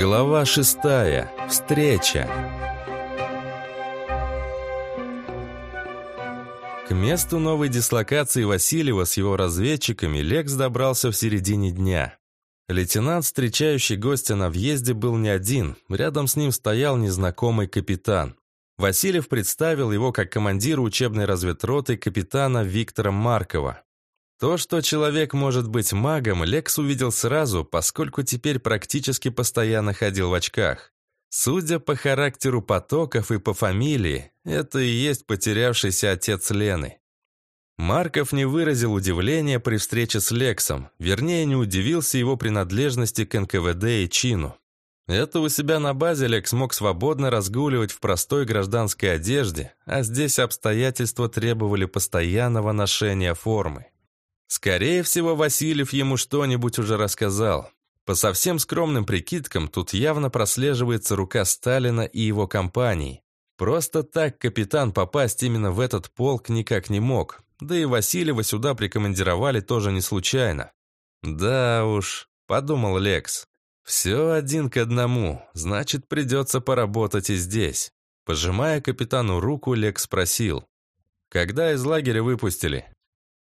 Глава шестая. Встреча. К месту новой дислокации Васильева с его разведчиками Лекс добрался в середине дня. Лейтенант, встречающий гостя на въезде, был не один. Рядом с ним стоял незнакомый капитан. Васильев представил его как командира учебной разведроты капитана Виктора Маркова. То, что человек может быть магом, Лекс увидел сразу, поскольку теперь практически постоянно ходил в очках. Судя по характеру потоков и по фамилии, это и есть потерявшийся отец Лены. Марков не выразил удивления при встрече с Лексом, вернее, не удивился его принадлежности к НКВД и чину. Это у себя на базе Лекс мог свободно разгуливать в простой гражданской одежде, а здесь обстоятельства требовали постоянного ношения формы. Скорее всего, Васильев ему что-нибудь уже рассказал. По совсем скромным прикидкам, тут явно прослеживается рука Сталина и его компании. Просто так капитан попасть именно в этот полк никак не мог. Да и Васильева сюда прикомандировали тоже не случайно. «Да уж», — подумал Лекс. «Все один к одному, значит, придется поработать и здесь». Пожимая капитану руку, Лекс спросил. «Когда из лагеря выпустили?»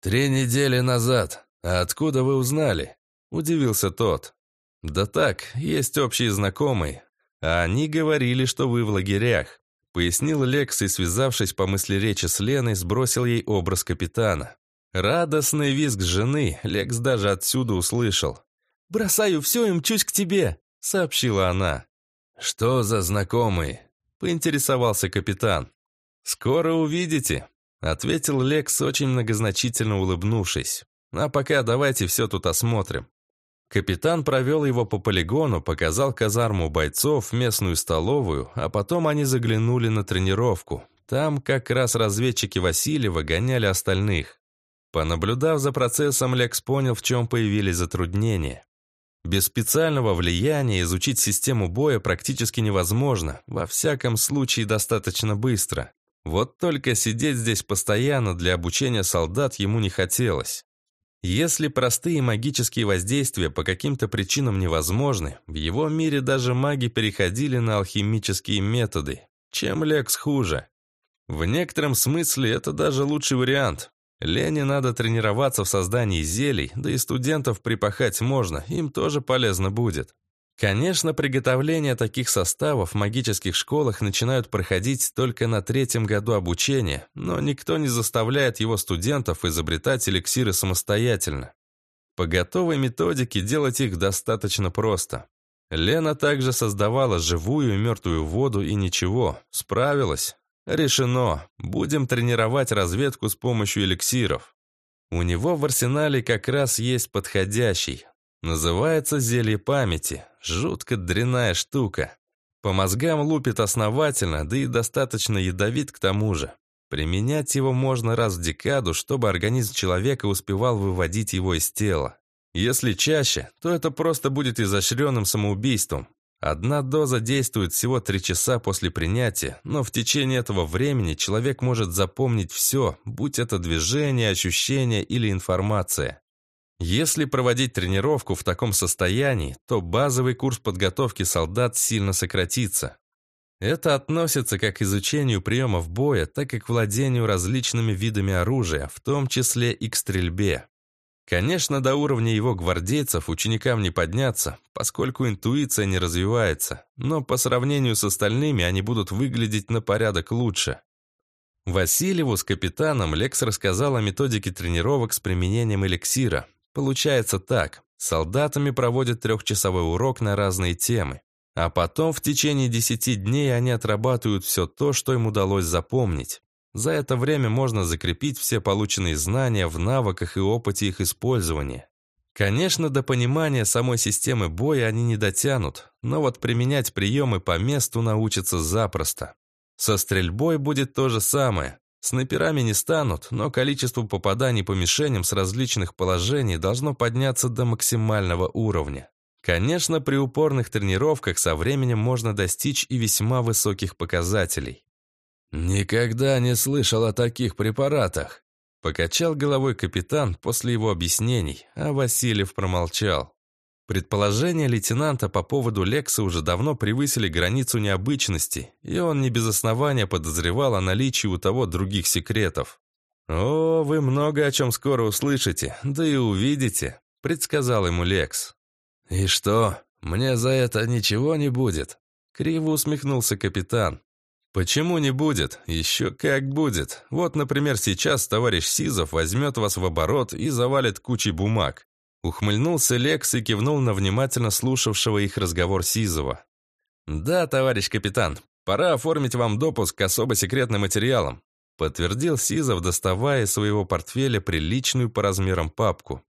«Три недели назад. А откуда вы узнали?» – удивился тот. «Да так, есть общие знакомые. А они говорили, что вы в лагерях», – пояснил Лекс и, связавшись по мысли речи с Леной, сбросил ей образ капитана. Радостный визг жены Лекс даже отсюда услышал. «Бросаю все и мчусь к тебе», — сообщила она. «Что за знакомые?» — поинтересовался капитан. «Скоро увидите», Ответил Лекс, очень многозначительно улыбнувшись. А пока давайте все тут осмотрим. Капитан провел его по полигону, показал казарму бойцов, местную столовую, а потом они заглянули на тренировку. Там как раз разведчики Васильева гоняли остальных. Понаблюдав за процессом, Лекс понял, в чем появились затруднения. Без специального влияния изучить систему боя практически невозможно, во всяком случае достаточно быстро. Вот только сидеть здесь постоянно для обучения солдат ему не хотелось. Если простые магические воздействия по каким-то причинам невозможны, в его мире даже маги переходили на алхимические методы. Чем Лекс хуже? В некотором смысле это даже лучший вариант. Лене надо тренироваться в создании зелий, да и студентов припахать можно, им тоже полезно будет. Конечно, приготовление таких составов в магических школах начинают проходить только на третьем году обучения, но никто не заставляет его студентов изобретать эликсиры самостоятельно. По готовой методике делать их достаточно просто. Лена также создавала живую и мертвую воду и ничего, справилась. Решено, будем тренировать разведку с помощью эликсиров. У него в арсенале как раз есть подходящий, Называется зелье памяти. Жутко дрянная штука. По мозгам лупит основательно, да и достаточно ядовит к тому же. Применять его можно раз в декаду, чтобы организм человека успевал выводить его из тела. Если чаще, то это просто будет изощренным самоубийством. Одна доза действует всего три часа после принятия, но в течение этого времени человек может запомнить все, будь это движение, ощущение или информация. Если проводить тренировку в таком состоянии, то базовый курс подготовки солдат сильно сократится. Это относится как к изучению приемов боя, так и к владению различными видами оружия, в том числе и к стрельбе. Конечно, до уровня его гвардейцев ученикам не подняться, поскольку интуиция не развивается, но по сравнению с остальными они будут выглядеть на порядок лучше. Васильеву с капитаном Лекс рассказал о методике тренировок с применением эликсира, Получается так. Солдатами проводят трехчасовой урок на разные темы. А потом в течение десяти дней они отрабатывают все то, что им удалось запомнить. За это время можно закрепить все полученные знания в навыках и опыте их использования. Конечно, до понимания самой системы боя они не дотянут, но вот применять приемы по месту научатся запросто. Со стрельбой будет то же самое. Снайперами не станут, но количество попаданий по мишеням с различных положений должно подняться до максимального уровня. Конечно, при упорных тренировках со временем можно достичь и весьма высоких показателей. «Никогда не слышал о таких препаратах», — покачал головой капитан после его объяснений, а Васильев промолчал. Предположения лейтенанта по поводу Лекса уже давно превысили границу необычности, и он не без основания подозревал о наличии у того других секретов. «О, вы много о чем скоро услышите, да и увидите», — предсказал ему Лекс. «И что, мне за это ничего не будет?» — криво усмехнулся капитан. «Почему не будет? Еще как будет. Вот, например, сейчас товарищ Сизов возьмет вас в оборот и завалит кучей бумаг. Ухмыльнулся Лекс и кивнул на внимательно слушавшего их разговор Сизова. «Да, товарищ капитан, пора оформить вам допуск к особо секретным материалам», подтвердил Сизов, доставая из своего портфеля приличную по размерам папку.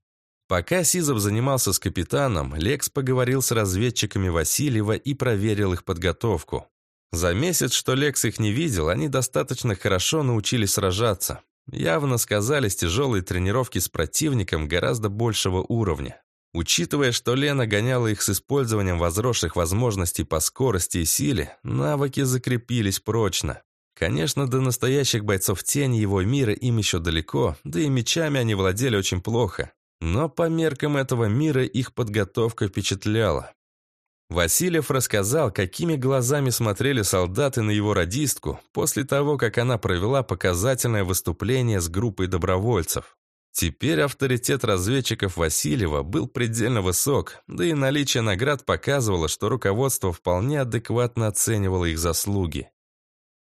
Пока Сизов занимался с капитаном, Лекс поговорил с разведчиками Васильева и проверил их подготовку. За месяц, что Лекс их не видел, они достаточно хорошо научились сражаться. Явно сказались тяжелые тренировки с противником гораздо большего уровня. Учитывая, что Лена гоняла их с использованием возросших возможностей по скорости и силе, навыки закрепились прочно. Конечно, до настоящих бойцов тени его мира им еще далеко, да и мечами они владели очень плохо. Но по меркам этого мира их подготовка впечатляла. Васильев рассказал, какими глазами смотрели солдаты на его радистку после того, как она провела показательное выступление с группой добровольцев. Теперь авторитет разведчиков Васильева был предельно высок, да и наличие наград показывало, что руководство вполне адекватно оценивало их заслуги.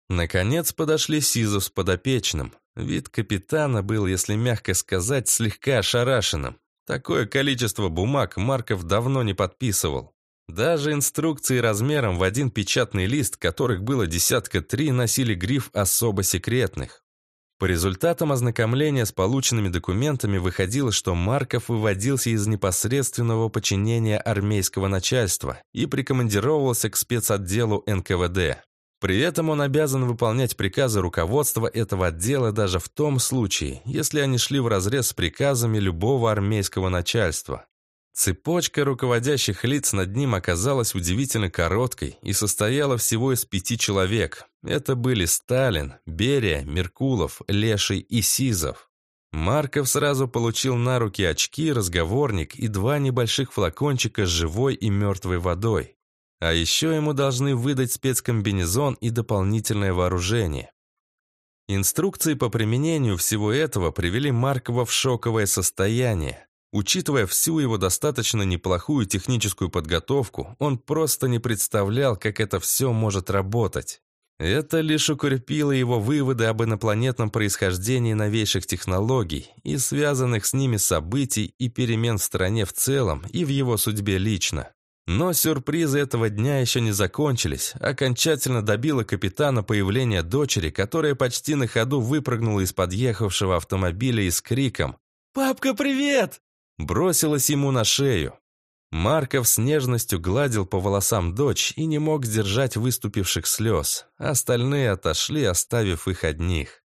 Наконец подошли Сизов с подопечным. Вид капитана был, если мягко сказать, слегка ошарашенным. Такое количество бумаг Марков давно не подписывал. Даже инструкции размером в один печатный лист, которых было десятка три, носили гриф «особо секретных». По результатам ознакомления с полученными документами выходило, что Марков выводился из непосредственного подчинения армейского начальства и прикомандировывался к спецотделу НКВД. При этом он обязан выполнять приказы руководства этого отдела даже в том случае, если они шли вразрез с приказами любого армейского начальства. Цепочка руководящих лиц над ним оказалась удивительно короткой и состояла всего из пяти человек. Это были Сталин, Берия, Меркулов, Леший и Сизов. Марков сразу получил на руки очки, разговорник и два небольших флакончика с живой и мертвой водой. А еще ему должны выдать спецкомбинезон и дополнительное вооружение. Инструкции по применению всего этого привели Маркова в шоковое состояние. Учитывая всю его достаточно неплохую техническую подготовку, он просто не представлял, как это все может работать. Это лишь укрепило его выводы об инопланетном происхождении новейших технологий и связанных с ними событий и перемен в стране в целом и в его судьбе лично. Но сюрпризы этого дня еще не закончились. Окончательно добило капитана появление дочери, которая почти на ходу выпрыгнула из подъехавшего автомобиля и с криком «Папка, привет!» Бросилась ему на шею. Марков с нежностью гладил по волосам дочь и не мог сдержать выступивших слез. Остальные отошли, оставив их одних.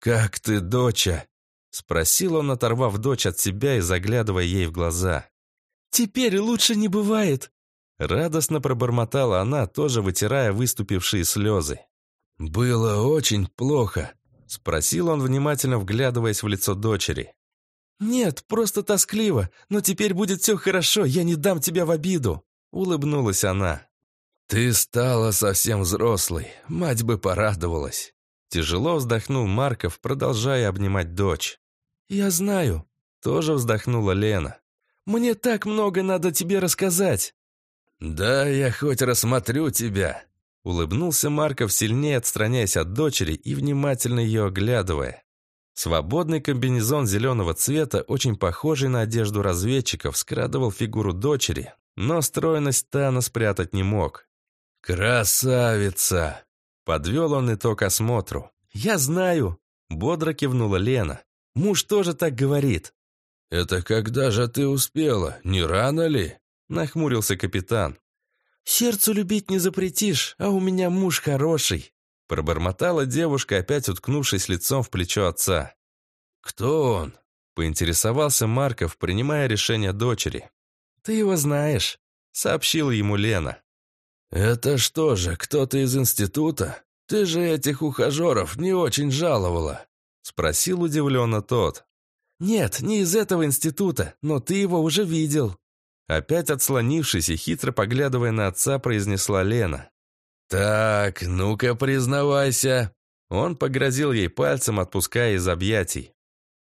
«Как ты, доча?» — спросил он, оторвав дочь от себя и заглядывая ей в глаза. «Теперь лучше не бывает!» Радостно пробормотала она, тоже вытирая выступившие слезы. «Было очень плохо», — спросил он, внимательно вглядываясь в лицо дочери. «Нет, просто тоскливо, но теперь будет все хорошо, я не дам тебя в обиду», — улыбнулась она. «Ты стала совсем взрослой, мать бы порадовалась». Тяжело вздохнул Марков, продолжая обнимать дочь. «Я знаю», — тоже вздохнула Лена. «Мне так много надо тебе рассказать». «Да, я хоть рассмотрю тебя», — улыбнулся Марков, сильнее отстраняясь от дочери и внимательно ее оглядывая. Свободный комбинезон зеленого цвета, очень похожий на одежду разведчиков, скрадывал фигуру дочери, но стройность Тана спрятать не мог. «Красавица!» — подвел он итог осмотру. «Я знаю!» — бодро кивнула Лена. «Муж тоже так говорит». «Это когда же ты успела? Не рано ли?» — нахмурился капитан. «Сердцу любить не запретишь, а у меня муж хороший», Пробормотала девушка, опять уткнувшись лицом в плечо отца. «Кто он?» – поинтересовался Марков, принимая решение дочери. «Ты его знаешь», – сообщила ему Лена. «Это что же, кто-то из института? Ты же этих ухажеров не очень жаловала?» – спросил удивленно тот. «Нет, не из этого института, но ты его уже видел». Опять отслонившись и хитро поглядывая на отца, произнесла Лена. «Так, ну-ка признавайся». Он погрозил ей пальцем, отпуская из объятий.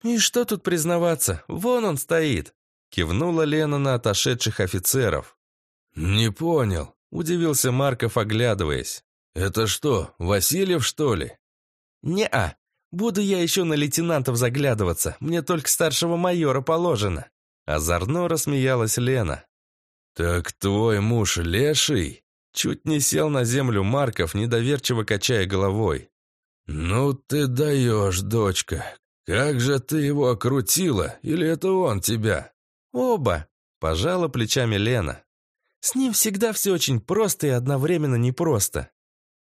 «И что тут признаваться? Вон он стоит!» Кивнула Лена на отошедших офицеров. «Не понял», — удивился Марков, оглядываясь. «Это что, Васильев, что ли?» «Не-а. Буду я еще на лейтенантов заглядываться. Мне только старшего майора положено». Озорно рассмеялась Лена. «Так твой муж леший?» Чуть не сел на землю Марков, недоверчиво качая головой. «Ну ты даешь, дочка. Как же ты его окрутила? Или это он тебя?» «Оба», – пожала плечами Лена. «С ним всегда все очень просто и одновременно непросто».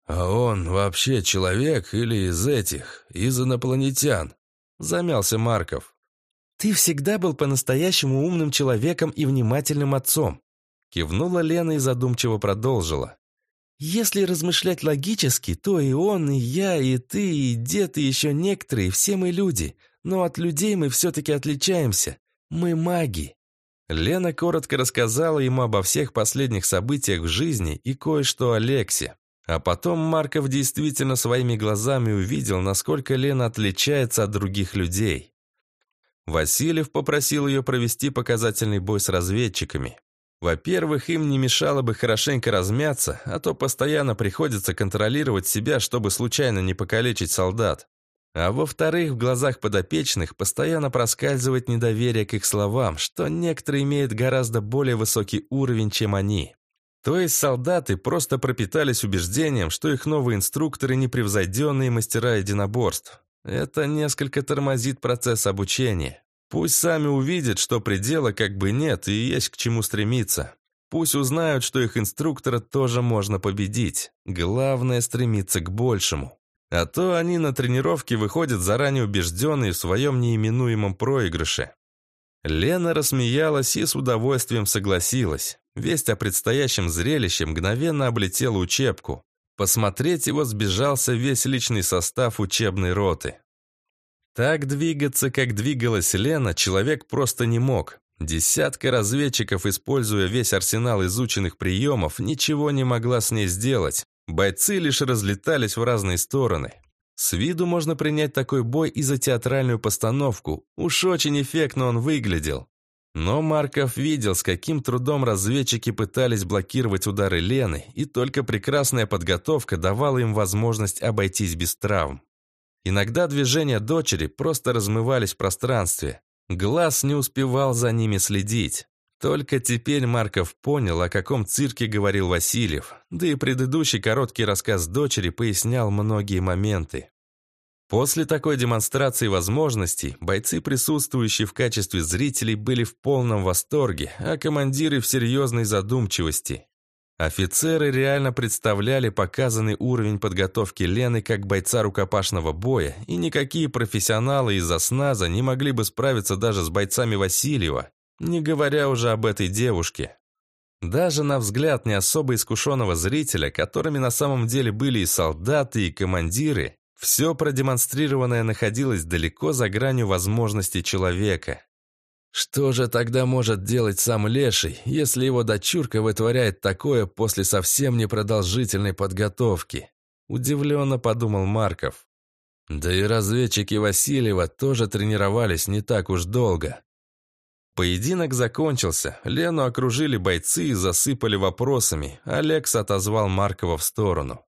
«А он вообще человек или из этих, из инопланетян?» – замялся Марков. «Ты всегда был по-настоящему умным человеком и внимательным отцом», кивнула Лена и задумчиво продолжила. «Если размышлять логически, то и он, и я, и ты, и дед, и еще некоторые, все мы люди, но от людей мы все-таки отличаемся. Мы маги». Лена коротко рассказала ему обо всех последних событиях в жизни и кое-что о Лексе. А потом Марков действительно своими глазами увидел, насколько Лена отличается от других людей. Васильев попросил ее провести показательный бой с разведчиками. Во-первых, им не мешало бы хорошенько размяться, а то постоянно приходится контролировать себя, чтобы случайно не покалечить солдат. А во-вторых, в глазах подопечных постоянно проскальзывает недоверие к их словам, что некоторые имеют гораздо более высокий уровень, чем они. То есть солдаты просто пропитались убеждением, что их новые инструкторы – непревзойденные мастера единоборств. Это несколько тормозит процесс обучения. Пусть сами увидят, что предела как бы нет и есть к чему стремиться. Пусть узнают, что их инструктора тоже можно победить. Главное стремиться к большему. А то они на тренировке выходят заранее убежденные в своем неименуемом проигрыше. Лена рассмеялась и с удовольствием согласилась. Весть о предстоящем зрелище мгновенно облетела учебку. Посмотреть его сбежался весь личный состав учебной роты. Так двигаться, как двигалась Лена, человек просто не мог. Десятка разведчиков, используя весь арсенал изученных приемов, ничего не могла с ней сделать. Бойцы лишь разлетались в разные стороны. С виду можно принять такой бой и за театральную постановку. Уж очень эффектно он выглядел. Но Марков видел, с каким трудом разведчики пытались блокировать удары Лены, и только прекрасная подготовка давала им возможность обойтись без травм. Иногда движения дочери просто размывались в пространстве. Глаз не успевал за ними следить. Только теперь Марков понял, о каком цирке говорил Васильев, да и предыдущий короткий рассказ дочери пояснял многие моменты. После такой демонстрации возможностей бойцы, присутствующие в качестве зрителей, были в полном восторге, а командиры в серьезной задумчивости. Офицеры реально представляли показанный уровень подготовки Лены как бойца рукопашного боя, и никакие профессионалы из осназа не могли бы справиться даже с бойцами Васильева, не говоря уже об этой девушке. Даже на взгляд не особо искушенного зрителя, которыми на самом деле были и солдаты, и командиры, все продемонстрированное находилось далеко за гранью возможностей человека. Что же тогда может делать сам Леший, если его дочурка вытворяет такое после совсем непродолжительной подготовки? Удивленно подумал Марков. Да и разведчики Васильева тоже тренировались не так уж долго. Поединок закончился, Лену окружили бойцы и засыпали вопросами, Алекс отозвал Маркова в сторону.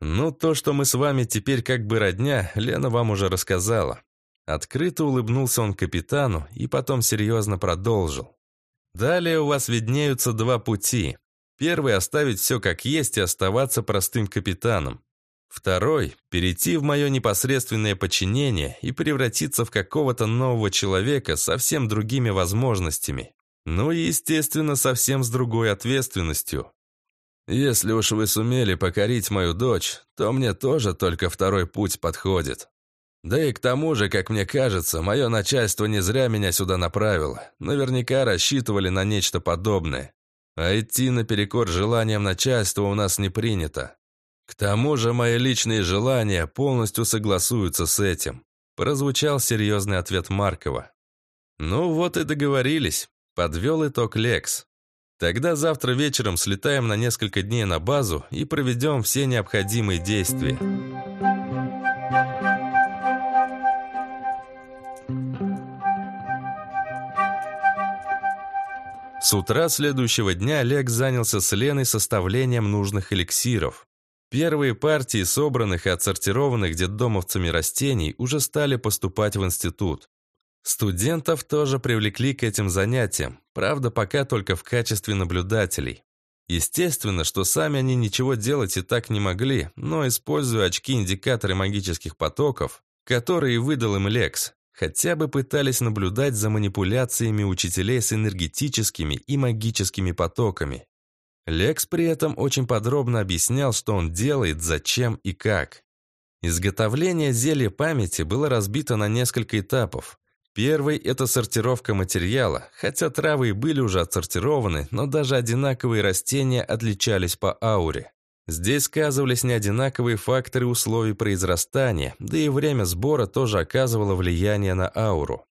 «Ну, то, что мы с вами теперь как бы родня, Лена вам уже рассказала». Открыто улыбнулся он капитану и потом серьезно продолжил. «Далее у вас виднеются два пути. Первый – оставить все как есть и оставаться простым капитаном. Второй – перейти в мое непосредственное подчинение и превратиться в какого-то нового человека со совсем другими возможностями. Ну и, естественно, совсем с другой ответственностью. Если уж вы сумели покорить мою дочь, то мне тоже только второй путь подходит. Да и к тому же, как мне кажется, мое начальство не зря меня сюда направило. Наверняка рассчитывали на нечто подобное. А идти наперекор желаниям начальства у нас не принято. К тому же мои личные желания полностью согласуются с этим. Прозвучал серьезный ответ Маркова. Ну вот и договорились. Подвел итог Лекс. Тогда завтра вечером слетаем на несколько дней на базу и проведем все необходимые действия. С утра следующего дня Олег занялся с Леной составлением нужных эликсиров. Первые партии собранных и отсортированных детдомовцами растений уже стали поступать в институт. Студентов тоже привлекли к этим занятиям, правда, пока только в качестве наблюдателей. Естественно, что сами они ничего делать и так не могли, но, используя очки-индикаторы магических потоков, которые выдал им Лекс, хотя бы пытались наблюдать за манипуляциями учителей с энергетическими и магическими потоками. Лекс при этом очень подробно объяснял, что он делает, зачем и как. Изготовление зелья памяти было разбито на несколько этапов. Первый – это сортировка материала, хотя травы и были уже отсортированы, но даже одинаковые растения отличались по ауре. Здесь сказывались неодинаковые факторы условий произрастания, да и время сбора тоже оказывало влияние на ауру.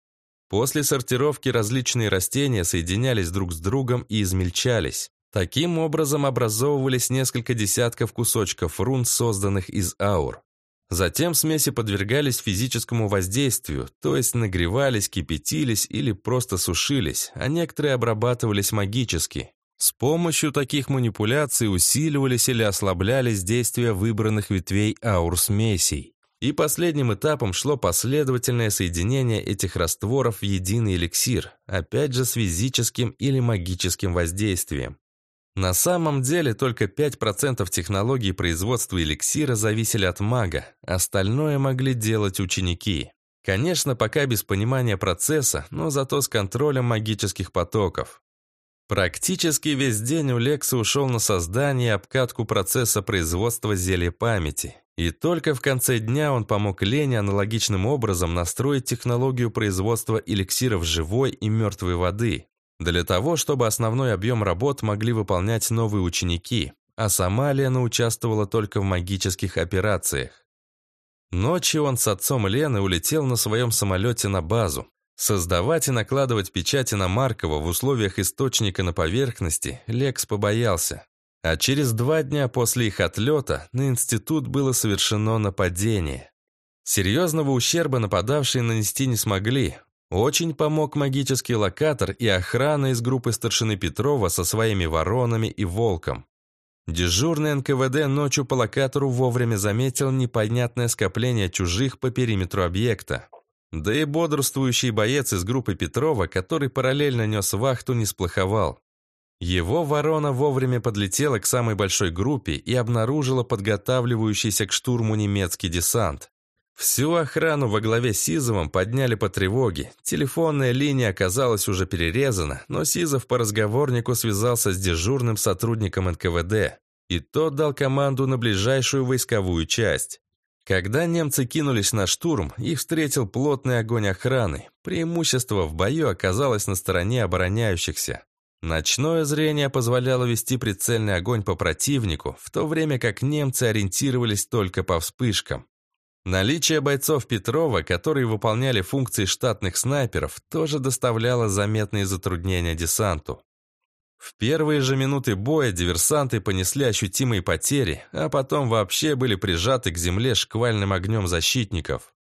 После сортировки различные растения соединялись друг с другом и измельчались. Таким образом образовывались несколько десятков кусочков рун, созданных из аур. Затем смеси подвергались физическому воздействию, то есть нагревались, кипятились или просто сушились, а некоторые обрабатывались магически. С помощью таких манипуляций усиливались или ослаблялись действия выбранных ветвей аур-смесей. И последним этапом шло последовательное соединение этих растворов в единый эликсир, опять же с физическим или магическим воздействием. На самом деле только 5% технологий производства эликсира зависели от мага, остальное могли делать ученики. Конечно, пока без понимания процесса, но зато с контролем магических потоков. Практически весь день у Лекса ушел на создание и обкатку процесса производства зелья памяти. И только в конце дня он помог Лене аналогичным образом настроить технологию производства эликсиров живой и мертвой воды. Для того, чтобы основной объем работ могли выполнять новые ученики, а сама Лена участвовала только в магических операциях. Ночью он с отцом Лены улетел на своем самолете на базу, Создавать и накладывать печати на Маркова в условиях источника на поверхности Лекс побоялся. А через два дня после их отлета на институт было совершено нападение. Серьезного ущерба нападавшие нанести не смогли. Очень помог магический локатор и охрана из группы старшины Петрова со своими воронами и волком. Дежурный НКВД ночью по локатору вовремя заметил непонятное скопление чужих по периметру объекта. Да и бодрствующий боец из группы Петрова, который параллельно нес вахту, не сплоховал. Его ворона вовремя подлетела к самой большой группе и обнаружила подготавливающийся к штурму немецкий десант. Всю охрану во главе с Сизовым подняли по тревоге. Телефонная линия оказалась уже перерезана, но Сизов по разговорнику связался с дежурным сотрудником НКВД, и тот дал команду на ближайшую войсковую часть. Когда немцы кинулись на штурм, их встретил плотный огонь охраны. Преимущество в бою оказалось на стороне обороняющихся. Ночное зрение позволяло вести прицельный огонь по противнику, в то время как немцы ориентировались только по вспышкам. Наличие бойцов Петрова, которые выполняли функции штатных снайперов, тоже доставляло заметные затруднения десанту. В первые же минуты боя диверсанты понесли ощутимые потери, а потом вообще были прижаты к земле шквальным огнем защитников.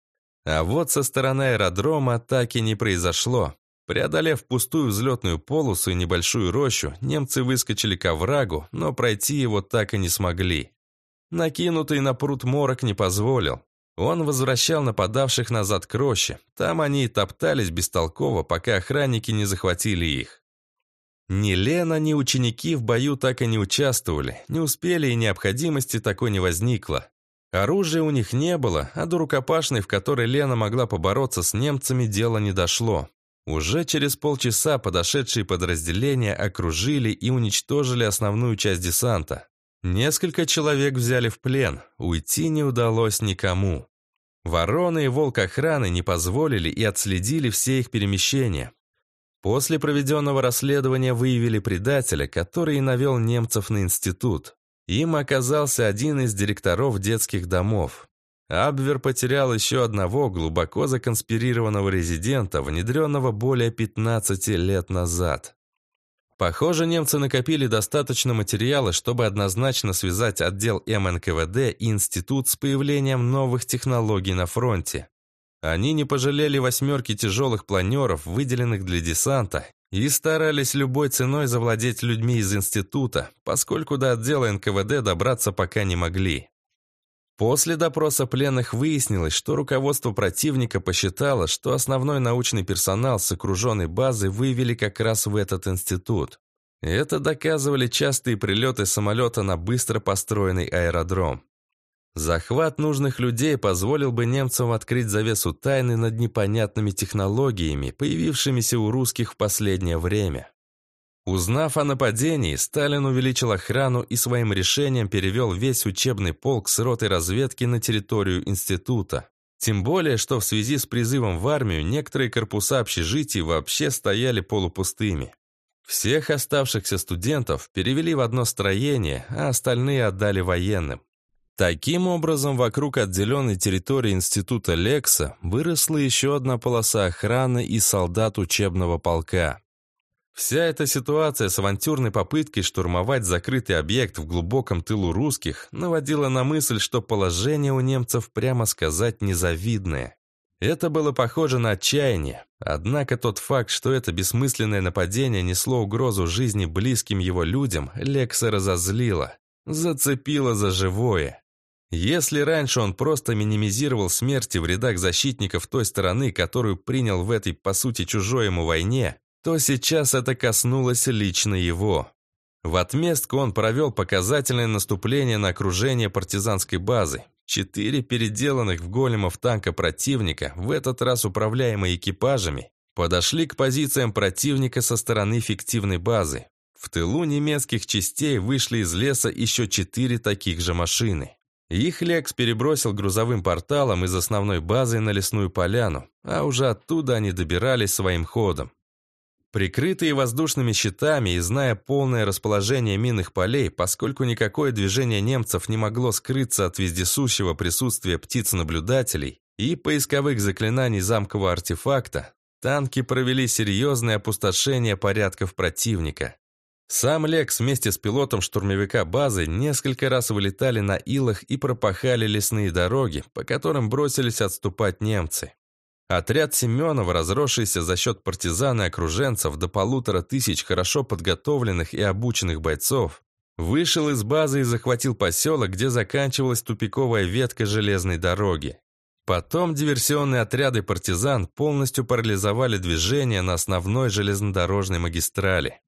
А вот со стороны аэродрома атаки не произошло. Преодолев пустую взлетную полосу и небольшую рощу, немцы выскочили к оврагу, но пройти его так и не смогли. Накинутый на пруд морок не позволил. Он возвращал нападавших назад к роще. Там они и топтались бестолково, пока охранники не захватили их. Ни Лена, ни ученики в бою так и не участвовали, не успели и необходимости такой не возникло. Оружия у них не было, а до рукопашной, в которой Лена могла побороться с немцами, дело не дошло. Уже через полчаса подошедшие подразделения окружили и уничтожили основную часть десанта. Несколько человек взяли в плен, уйти не удалось никому. Вороны и волк охраны не позволили и отследили все их перемещения, После проведенного расследования выявили предателя, который навел немцев на институт. Им оказался один из директоров детских домов. Абвер потерял еще одного глубоко законспирированного резидента, внедренного более 15 лет назад. Похоже, немцы накопили достаточно материала, чтобы однозначно связать отдел МНКВД и институт с появлением новых технологий на фронте. Они не пожалели восьмерки тяжелых планеров, выделенных для десанта, и старались любой ценой завладеть людьми из института, поскольку до отдела НКВД добраться пока не могли. После допроса пленных выяснилось, что руководство противника посчитало, что основной научный персонал с окруженной базы вывели как раз в этот институт. Это доказывали частые прилеты самолета на быстро построенный аэродром. Захват нужных людей позволил бы немцам открыть завесу тайны над непонятными технологиями, появившимися у русских в последнее время. Узнав о нападении, Сталин увеличил охрану и своим решением перевел весь учебный полк с ротой разведки на территорию института. Тем более, что в связи с призывом в армию некоторые корпуса общежитий вообще стояли полупустыми. Всех оставшихся студентов перевели в одно строение, а остальные отдали военным. Таким образом, вокруг отделенной территории института Лекса выросла еще одна полоса охраны и солдат учебного полка. Вся эта ситуация с авантюрной попыткой штурмовать закрытый объект в глубоком тылу русских наводила на мысль, что положение у немцев, прямо сказать, незавидное. Это было похоже на отчаяние, однако тот факт, что это бессмысленное нападение несло угрозу жизни близким его людям, Лекса разозлило, зацепило за живое. Если раньше он просто минимизировал смерти в рядах защитников той стороны, которую принял в этой, по сути, чужой ему войне, то сейчас это коснулось лично его. В отместку он провел показательное наступление на окружение партизанской базы. Четыре переделанных в големов танка противника, в этот раз управляемые экипажами, подошли к позициям противника со стороны фиктивной базы. В тылу немецких частей вышли из леса еще четыре таких же машины. Их Лекс перебросил грузовым порталом из основной базы на лесную поляну, а уже оттуда они добирались своим ходом. Прикрытые воздушными щитами и зная полное расположение минных полей, поскольку никакое движение немцев не могло скрыться от вездесущего присутствия птиц-наблюдателей и поисковых заклинаний замкового артефакта, танки провели серьезное опустошение порядков противника. Сам Лекс вместе с пилотом штурмовика базы несколько раз вылетали на илах и пропахали лесные дороги, по которым бросились отступать немцы. Отряд Семенова, разросшийся за счет партизан и окруженцев до полутора тысяч хорошо подготовленных и обученных бойцов, вышел из базы и захватил поселок, где заканчивалась тупиковая ветка железной дороги. Потом диверсионные отряды партизан полностью парализовали движение на основной железнодорожной магистрали.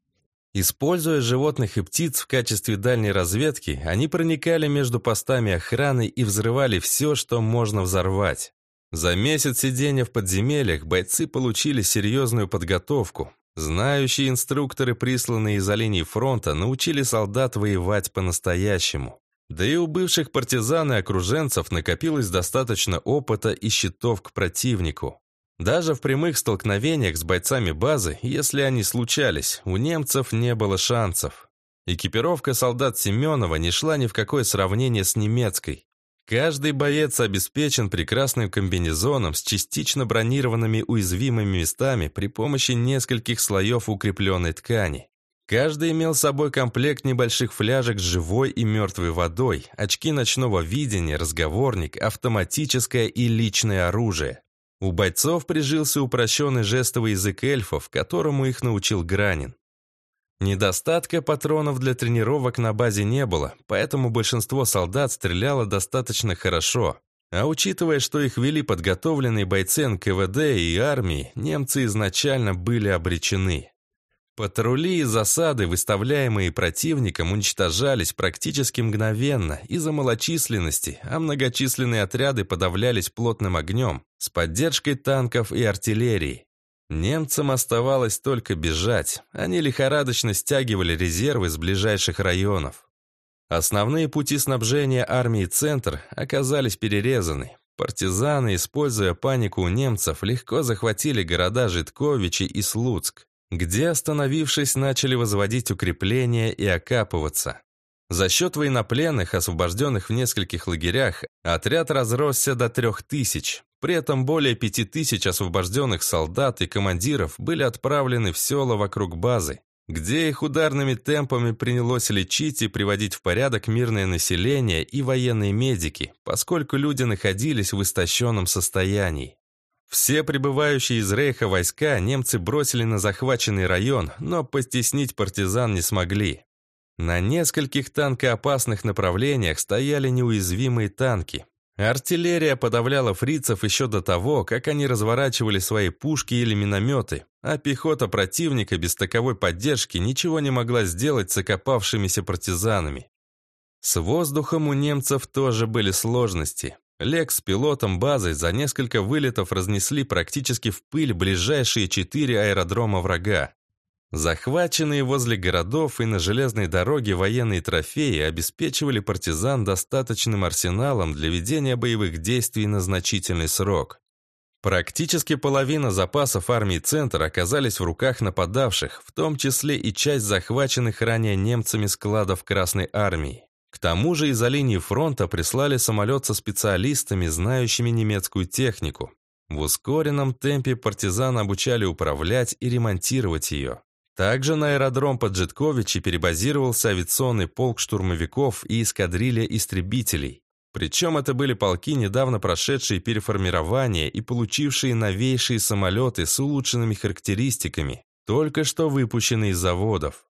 Используя животных и птиц в качестве дальней разведки, они проникали между постами охраны и взрывали все, что можно взорвать. За месяц сидения в подземельях бойцы получили серьезную подготовку. Знающие инструкторы, присланные из-за линии фронта, научили солдат воевать по-настоящему. Да и у бывших партизан и окруженцев накопилось достаточно опыта и щитов к противнику. Даже в прямых столкновениях с бойцами базы, если они случались, у немцев не было шансов. Экипировка солдат Семенова не шла ни в какое сравнение с немецкой. Каждый боец обеспечен прекрасным комбинезоном с частично бронированными уязвимыми местами при помощи нескольких слоев укрепленной ткани. Каждый имел с собой комплект небольших фляжек с живой и мертвой водой, очки ночного видения, разговорник, автоматическое и личное оружие. У бойцов прижился упрощенный жестовый язык эльфов, которому их научил Гранин. Недостатка патронов для тренировок на базе не было, поэтому большинство солдат стреляло достаточно хорошо. А учитывая, что их вели подготовленные бойцы НКВД и армии, немцы изначально были обречены. Патрули и засады, выставляемые противником, уничтожались практически мгновенно из-за малочисленности, а многочисленные отряды подавлялись плотным огнем с поддержкой танков и артиллерии. Немцам оставалось только бежать. Они лихорадочно стягивали резервы с ближайших районов. Основные пути снабжения армии «Центр» оказались перерезаны. Партизаны, используя панику у немцев, легко захватили города Житковичи и Слуцк где, остановившись, начали возводить укрепления и окапываться. За счет военнопленных, освобожденных в нескольких лагерях, отряд разросся до трех тысяч. При этом более пяти тысяч освобожденных солдат и командиров были отправлены в села вокруг базы, где их ударными темпами принялось лечить и приводить в порядок мирное население и военные медики, поскольку люди находились в истощенном состоянии. Все прибывающие из Рейха войска немцы бросили на захваченный район, но постеснить партизан не смогли. На нескольких танкоопасных направлениях стояли неуязвимые танки. Артиллерия подавляла фрицев еще до того, как они разворачивали свои пушки или минометы, а пехота противника без таковой поддержки ничего не могла сделать с окопавшимися партизанами. С воздухом у немцев тоже были сложности. Лекс с пилотом базы за несколько вылетов разнесли практически в пыль ближайшие четыре аэродрома врага. Захваченные возле городов и на железной дороге военные трофеи обеспечивали партизан достаточным арсеналом для ведения боевых действий на значительный срок. Практически половина запасов армии «Центр» оказались в руках нападавших, в том числе и часть захваченных ранее немцами складов Красной армии. К тому же из-за линии фронта прислали самолет со специалистами, знающими немецкую технику. В ускоренном темпе партизан обучали управлять и ремонтировать ее. Также на аэродром под Житковичи перебазировался авиационный полк штурмовиков и эскадрилья истребителей. Причем это были полки, недавно прошедшие переформирование и получившие новейшие самолеты с улучшенными характеристиками, только что выпущенные из заводов.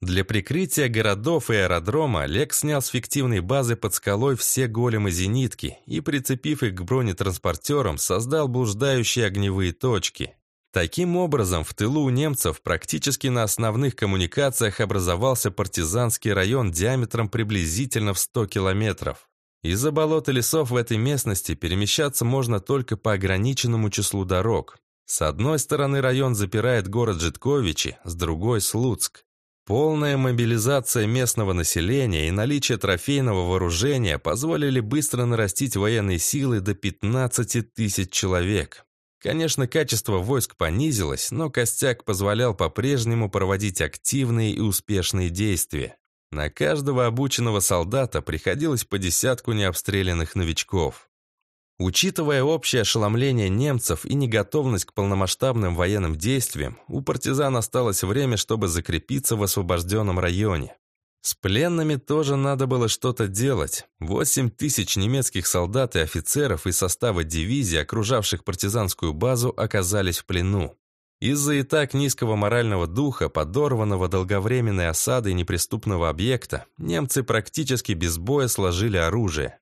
Для прикрытия городов и аэродрома Лекс снял с фиктивной базы под скалой все големы-зенитки и, прицепив их к бронетранспортерам, создал блуждающие огневые точки. Таким образом, в тылу у немцев практически на основных коммуникациях образовался партизанский район диаметром приблизительно в 100 километров. Из-за болот и лесов в этой местности перемещаться можно только по ограниченному числу дорог. С одной стороны район запирает город Житковичи, с другой – Слуцк. Полная мобилизация местного населения и наличие трофейного вооружения позволили быстро нарастить военные силы до 15 тысяч человек. Конечно, качество войск понизилось, но костяк позволял по-прежнему проводить активные и успешные действия. На каждого обученного солдата приходилось по десятку необстрелянных новичков. Учитывая общее ошеломление немцев и неготовность к полномасштабным военным действиям, у партизан осталось время, чтобы закрепиться в освобожденном районе. С пленными тоже надо было что-то делать. 8 тысяч немецких солдат и офицеров из состава дивизий, окружавших партизанскую базу, оказались в плену. Из-за и так низкого морального духа, подорванного долговременной осадой неприступного объекта, немцы практически без боя сложили оружие.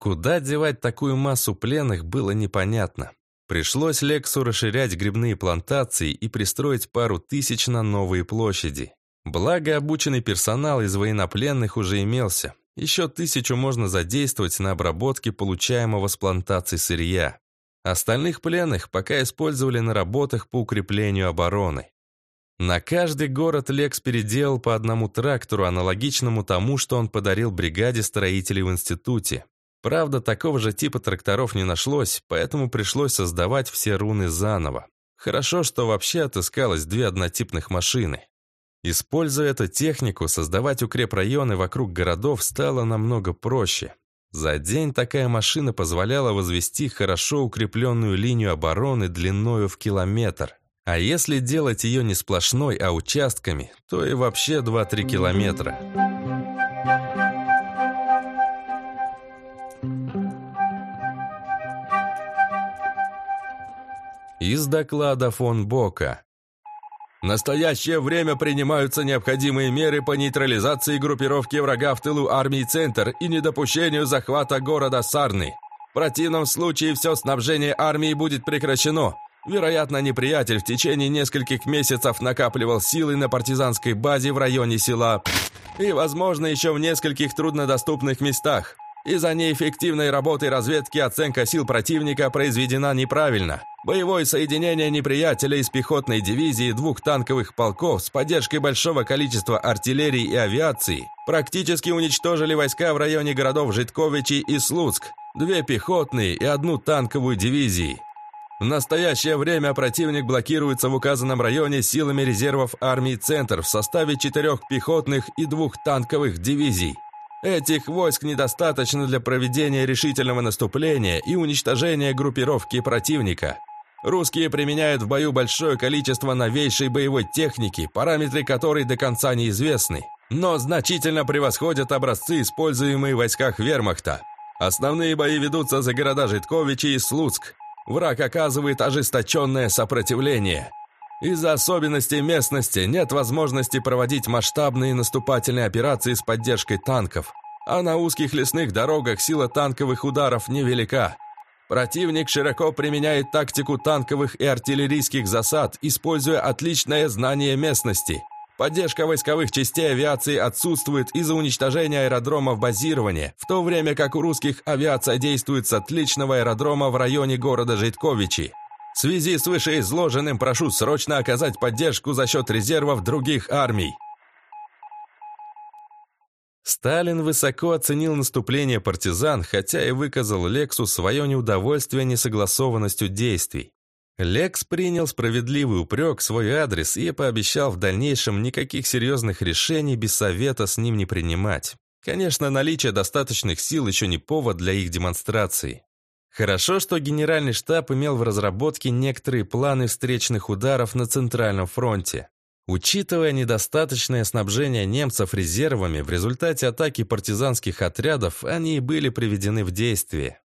Куда девать такую массу пленных было непонятно. Пришлось Лексу расширять грибные плантации и пристроить пару тысяч на новые площади. Благо, обученный персонал из военнопленных уже имелся. Еще тысячу можно задействовать на обработке получаемого с плантаций сырья. Остальных пленных пока использовали на работах по укреплению обороны. На каждый город Лекс переделал по одному трактору, аналогичному тому, что он подарил бригаде строителей в институте. Правда, такого же типа тракторов не нашлось, поэтому пришлось создавать все руны заново. Хорошо, что вообще отыскалось две однотипных машины. Используя эту технику, создавать укрепрайоны вокруг городов стало намного проще. За день такая машина позволяла возвести хорошо укрепленную линию обороны длиною в километр. А если делать ее не сплошной, а участками, то и вообще 2-3 километра. Из доклада фон Бока. В настоящее время принимаются необходимые меры по нейтрализации группировки врага в тылу армии «Центр» и недопущению захвата города Сарны. В противном случае все снабжение армии будет прекращено. Вероятно, неприятель в течение нескольких месяцев накапливал силы на партизанской базе в районе села и, возможно, еще в нескольких труднодоступных местах. Из-за неэффективной работы разведки оценка сил противника произведена неправильно. Боевое соединение неприятеля из пехотной дивизии двух танковых полков с поддержкой большого количества артиллерии и авиации практически уничтожили войска в районе городов Житковичи и Слуцк, две пехотные и одну танковую дивизии. В настоящее время противник блокируется в указанном районе силами резервов армии «Центр» в составе четырех пехотных и двух танковых дивизий. Этих войск недостаточно для проведения решительного наступления и уничтожения группировки противника. Русские применяют в бою большое количество новейшей боевой техники, параметры которой до конца неизвестны, но значительно превосходят образцы, используемые в войсках вермахта. Основные бои ведутся за города Житковичи и Слуцк. Враг оказывает ожесточенное сопротивление. Из-за особенностей местности нет возможности проводить масштабные наступательные операции с поддержкой танков, а на узких лесных дорогах сила танковых ударов невелика – Противник широко применяет тактику танковых и артиллерийских засад, используя отличное знание местности. Поддержка войсковых частей авиации отсутствует из-за уничтожения аэродромов базирования, в то время как у русских авиация действует с отличного аэродрома в районе города Житковичи. В связи с вышеизложенным прошу срочно оказать поддержку за счет резервов других армий. Сталин высоко оценил наступление партизан, хотя и выказал Лексу свое неудовольствие несогласованностью действий. Лекс принял справедливый упрек в свой адрес и пообещал в дальнейшем никаких серьезных решений без совета с ним не принимать. Конечно, наличие достаточных сил еще не повод для их демонстрации. Хорошо, что Генеральный штаб имел в разработке некоторые планы встречных ударов на Центральном фронте. Учитывая недостаточное снабжение немцев резервами, в результате атаки партизанских отрядов они и были приведены в действие.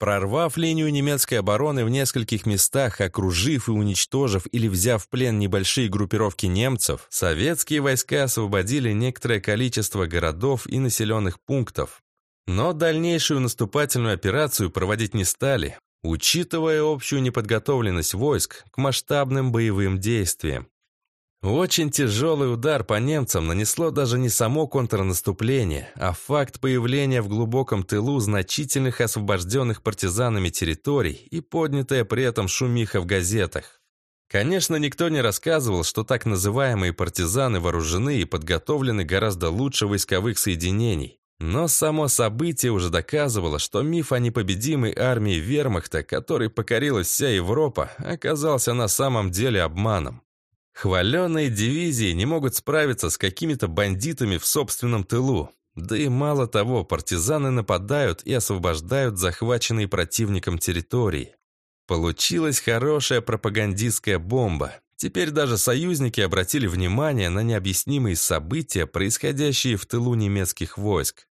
Прорвав линию немецкой обороны в нескольких местах, окружив и уничтожив или взяв в плен небольшие группировки немцев, советские войска освободили некоторое количество городов и населенных пунктов. Но дальнейшую наступательную операцию проводить не стали, учитывая общую неподготовленность войск к масштабным боевым действиям. Очень тяжелый удар по немцам нанесло даже не само контрнаступление, а факт появления в глубоком тылу значительных освобожденных партизанами территорий и поднятая при этом шумиха в газетах. Конечно, никто не рассказывал, что так называемые партизаны вооружены и подготовлены гораздо лучше войсковых соединений. Но само событие уже доказывало, что миф о непобедимой армии вермахта, которой покорилась вся Европа, оказался на самом деле обманом. Хваленные дивизии не могут справиться с какими-то бандитами в собственном тылу. Да и мало того, партизаны нападают и освобождают захваченные противником территории. Получилась хорошая пропагандистская бомба. Теперь даже союзники обратили внимание на необъяснимые события, происходящие в тылу немецких войск.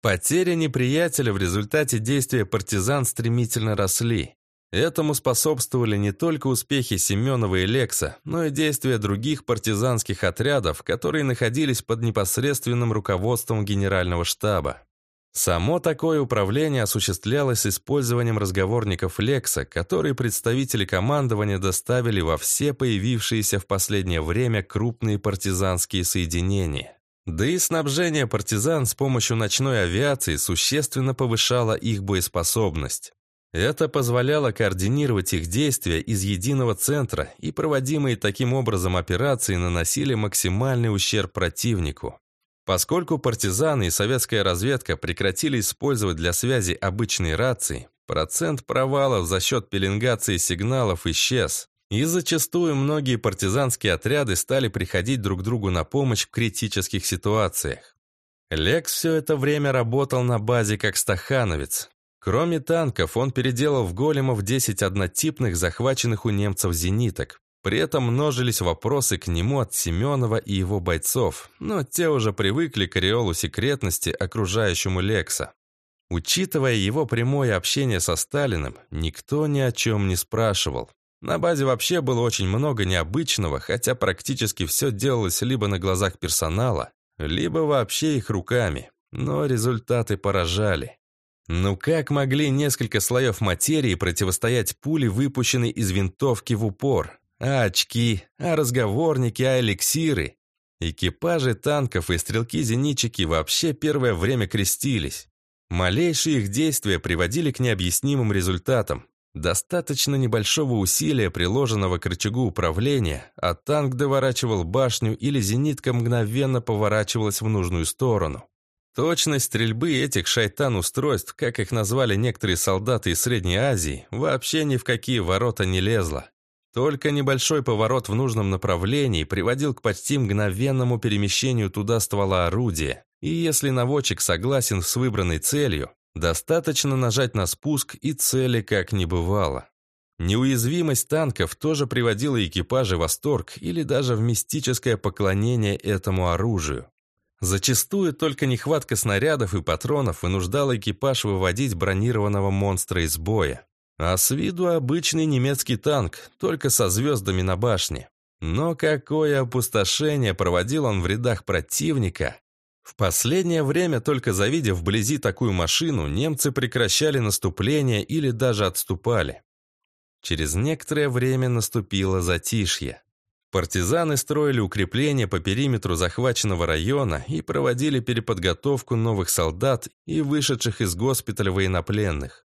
Потери неприятеля в результате действия партизан стремительно росли. Этому способствовали не только успехи Семенова и Лекса, но и действия других партизанских отрядов, которые находились под непосредственным руководством генерального штаба. Само такое управление осуществлялось использованием разговорников Лекса, которые представители командования доставили во все появившиеся в последнее время крупные партизанские соединения. Да и снабжение партизан с помощью ночной авиации существенно повышало их боеспособность. Это позволяло координировать их действия из единого центра, и проводимые таким образом операции наносили максимальный ущерб противнику. Поскольку партизаны и советская разведка прекратили использовать для связи обычные рации, процент провалов за счет пеленгации сигналов исчез, и зачастую многие партизанские отряды стали приходить друг другу на помощь в критических ситуациях. Лекс все это время работал на базе как стахановец, Кроме танков, он переделал в големов 10 однотипных, захваченных у немцев зениток. При этом множились вопросы к нему от Семенова и его бойцов, но те уже привыкли к ореолу секретности, окружающему Лекса. Учитывая его прямое общение со Сталиным, никто ни о чем не спрашивал. На базе вообще было очень много необычного, хотя практически все делалось либо на глазах персонала, либо вообще их руками. Но результаты поражали. Ну как могли несколько слоев материи противостоять пуле, выпущенной из винтовки в упор? А очки, а разговорники, а эликсиры? Экипажи танков и стрелки-зенитчики вообще первое время крестились. Малейшие их действия приводили к необъяснимым результатам. Достаточно небольшого усилия, приложенного к рычагу управления, а танк доворачивал башню или зенитка мгновенно поворачивалась в нужную сторону. Точность стрельбы этих шайтан-устройств, как их назвали некоторые солдаты из Средней Азии, вообще ни в какие ворота не лезла. Только небольшой поворот в нужном направлении приводил к почти мгновенному перемещению туда ствола орудия. И если наводчик согласен с выбранной целью, достаточно нажать на спуск, и цели как не бывало. Неуязвимость танков тоже приводила экипажи в восторг или даже в мистическое поклонение этому оружию. Зачастую только нехватка снарядов и патронов вынуждала экипаж выводить бронированного монстра из боя. А с виду обычный немецкий танк, только со звездами на башне. Но какое опустошение проводил он в рядах противника. В последнее время, только завидев вблизи такую машину, немцы прекращали наступление или даже отступали. Через некоторое время наступило затишье. Партизаны строили укрепления по периметру захваченного района и проводили переподготовку новых солдат и вышедших из госпиталя военнопленных.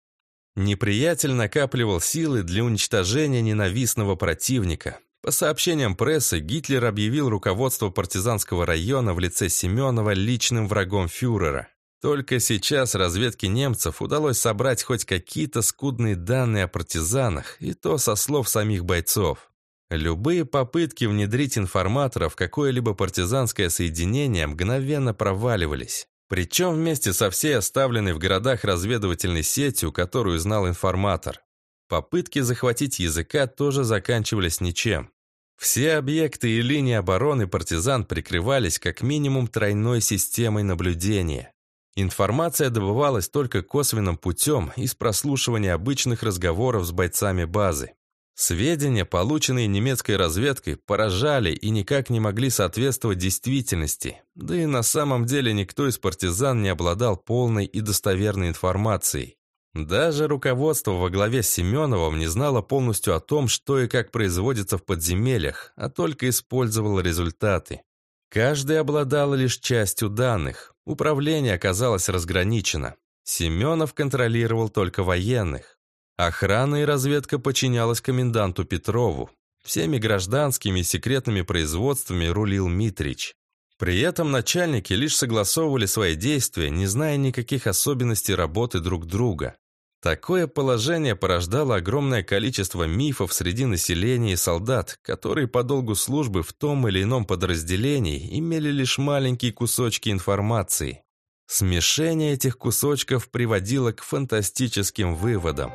Неприятель накапливал силы для уничтожения ненавистного противника. По сообщениям прессы, Гитлер объявил руководство партизанского района в лице Семенова личным врагом фюрера. Только сейчас разведке немцев удалось собрать хоть какие-то скудные данные о партизанах, и то со слов самих бойцов. Любые попытки внедрить информатора в какое-либо партизанское соединение мгновенно проваливались. Причем вместе со всей оставленной в городах разведывательной сетью, которую знал информатор. Попытки захватить языка тоже заканчивались ничем. Все объекты и линии обороны партизан прикрывались как минимум тройной системой наблюдения. Информация добывалась только косвенным путем из прослушивания обычных разговоров с бойцами базы. Сведения, полученные немецкой разведкой, поражали и никак не могли соответствовать действительности. Да и на самом деле никто из партизан не обладал полной и достоверной информацией. Даже руководство во главе с Семеновым не знало полностью о том, что и как производится в подземельях, а только использовало результаты. Каждый обладал лишь частью данных. Управление оказалось разграничено. Семенов контролировал только военных. Охрана и разведка подчинялась коменданту Петрову. Всеми гражданскими и секретными производствами рулил Митрич. При этом начальники лишь согласовывали свои действия, не зная никаких особенностей работы друг друга. Такое положение порождало огромное количество мифов среди населения и солдат, которые по долгу службы в том или ином подразделении имели лишь маленькие кусочки информации. Смешение этих кусочков приводило к фантастическим выводам.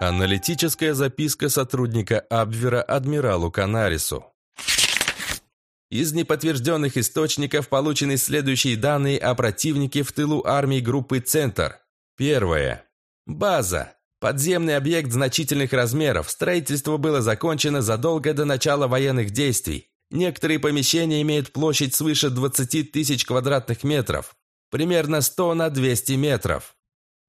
Аналитическая записка сотрудника Абвера адмиралу Канарису. Из неподтвержденных источников получены следующие данные о противнике в тылу армии группы «Центр». Первое. База. Подземный объект значительных размеров. Строительство было закончено задолго до начала военных действий. Некоторые помещения имеют площадь свыше 20 тысяч квадратных метров. Примерно 100 на 200 метров.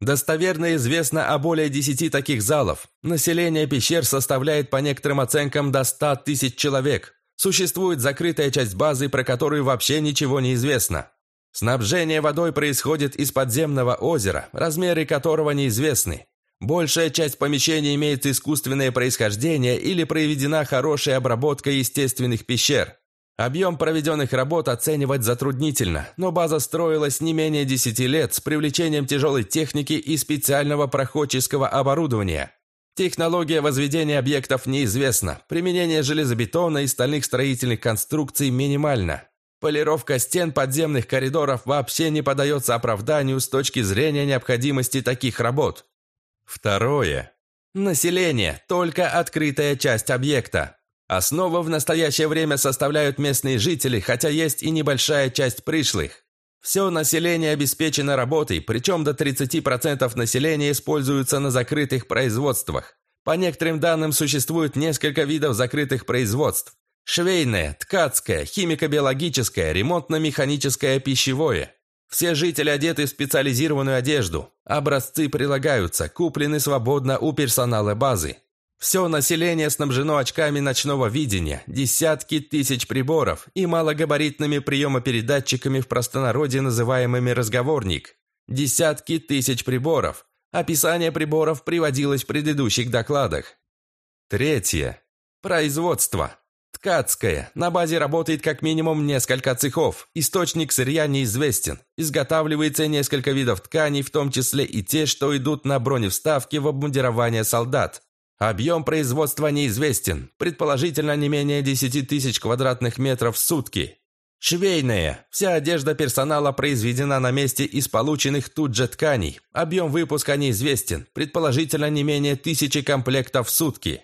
Достоверно известно о более 10 таких залов. Население пещер составляет по некоторым оценкам до 100 тысяч человек. Существует закрытая часть базы, про которую вообще ничего не известно. Снабжение водой происходит из подземного озера, размеры которого неизвестны. Большая часть помещений имеет искусственное происхождение или проведена хорошая обработка естественных пещер. Объем проведенных работ оценивать затруднительно, но база строилась не менее 10 лет с привлечением тяжелой техники и специального проходческого оборудования. Технология возведения объектов неизвестна, применение железобетона и стальных строительных конструкций минимально. Полировка стен подземных коридоров вообще не подается оправданию с точки зрения необходимости таких работ. Второе. Население – только открытая часть объекта. Основу в настоящее время составляют местные жители, хотя есть и небольшая часть пришлых. Все население обеспечено работой, причем до 30% населения используются на закрытых производствах. По некоторым данным существует несколько видов закрытых производств. Швейное, ткацкое, химико-биологическое, ремонтно-механическое, пищевое. Все жители одеты в специализированную одежду. Образцы прилагаются, куплены свободно у персонала базы. Все население снабжено очками ночного видения, десятки тысяч приборов и малогабаритными приемопередатчиками в простонародье называемыми «разговорник». Десятки тысяч приборов. Описание приборов приводилось в предыдущих докладах. Третье. Производство. Ткацкая. На базе работает как минимум несколько цехов. Источник сырья неизвестен. Изготавливается несколько видов тканей, в том числе и те, что идут на броневставки в обмундирование солдат. Объем производства неизвестен. Предположительно не менее 10 тысяч квадратных метров в сутки. Швейная. Вся одежда персонала произведена на месте из полученных тут же тканей. Объем выпуска неизвестен, предположительно не менее тысячи комплектов в сутки.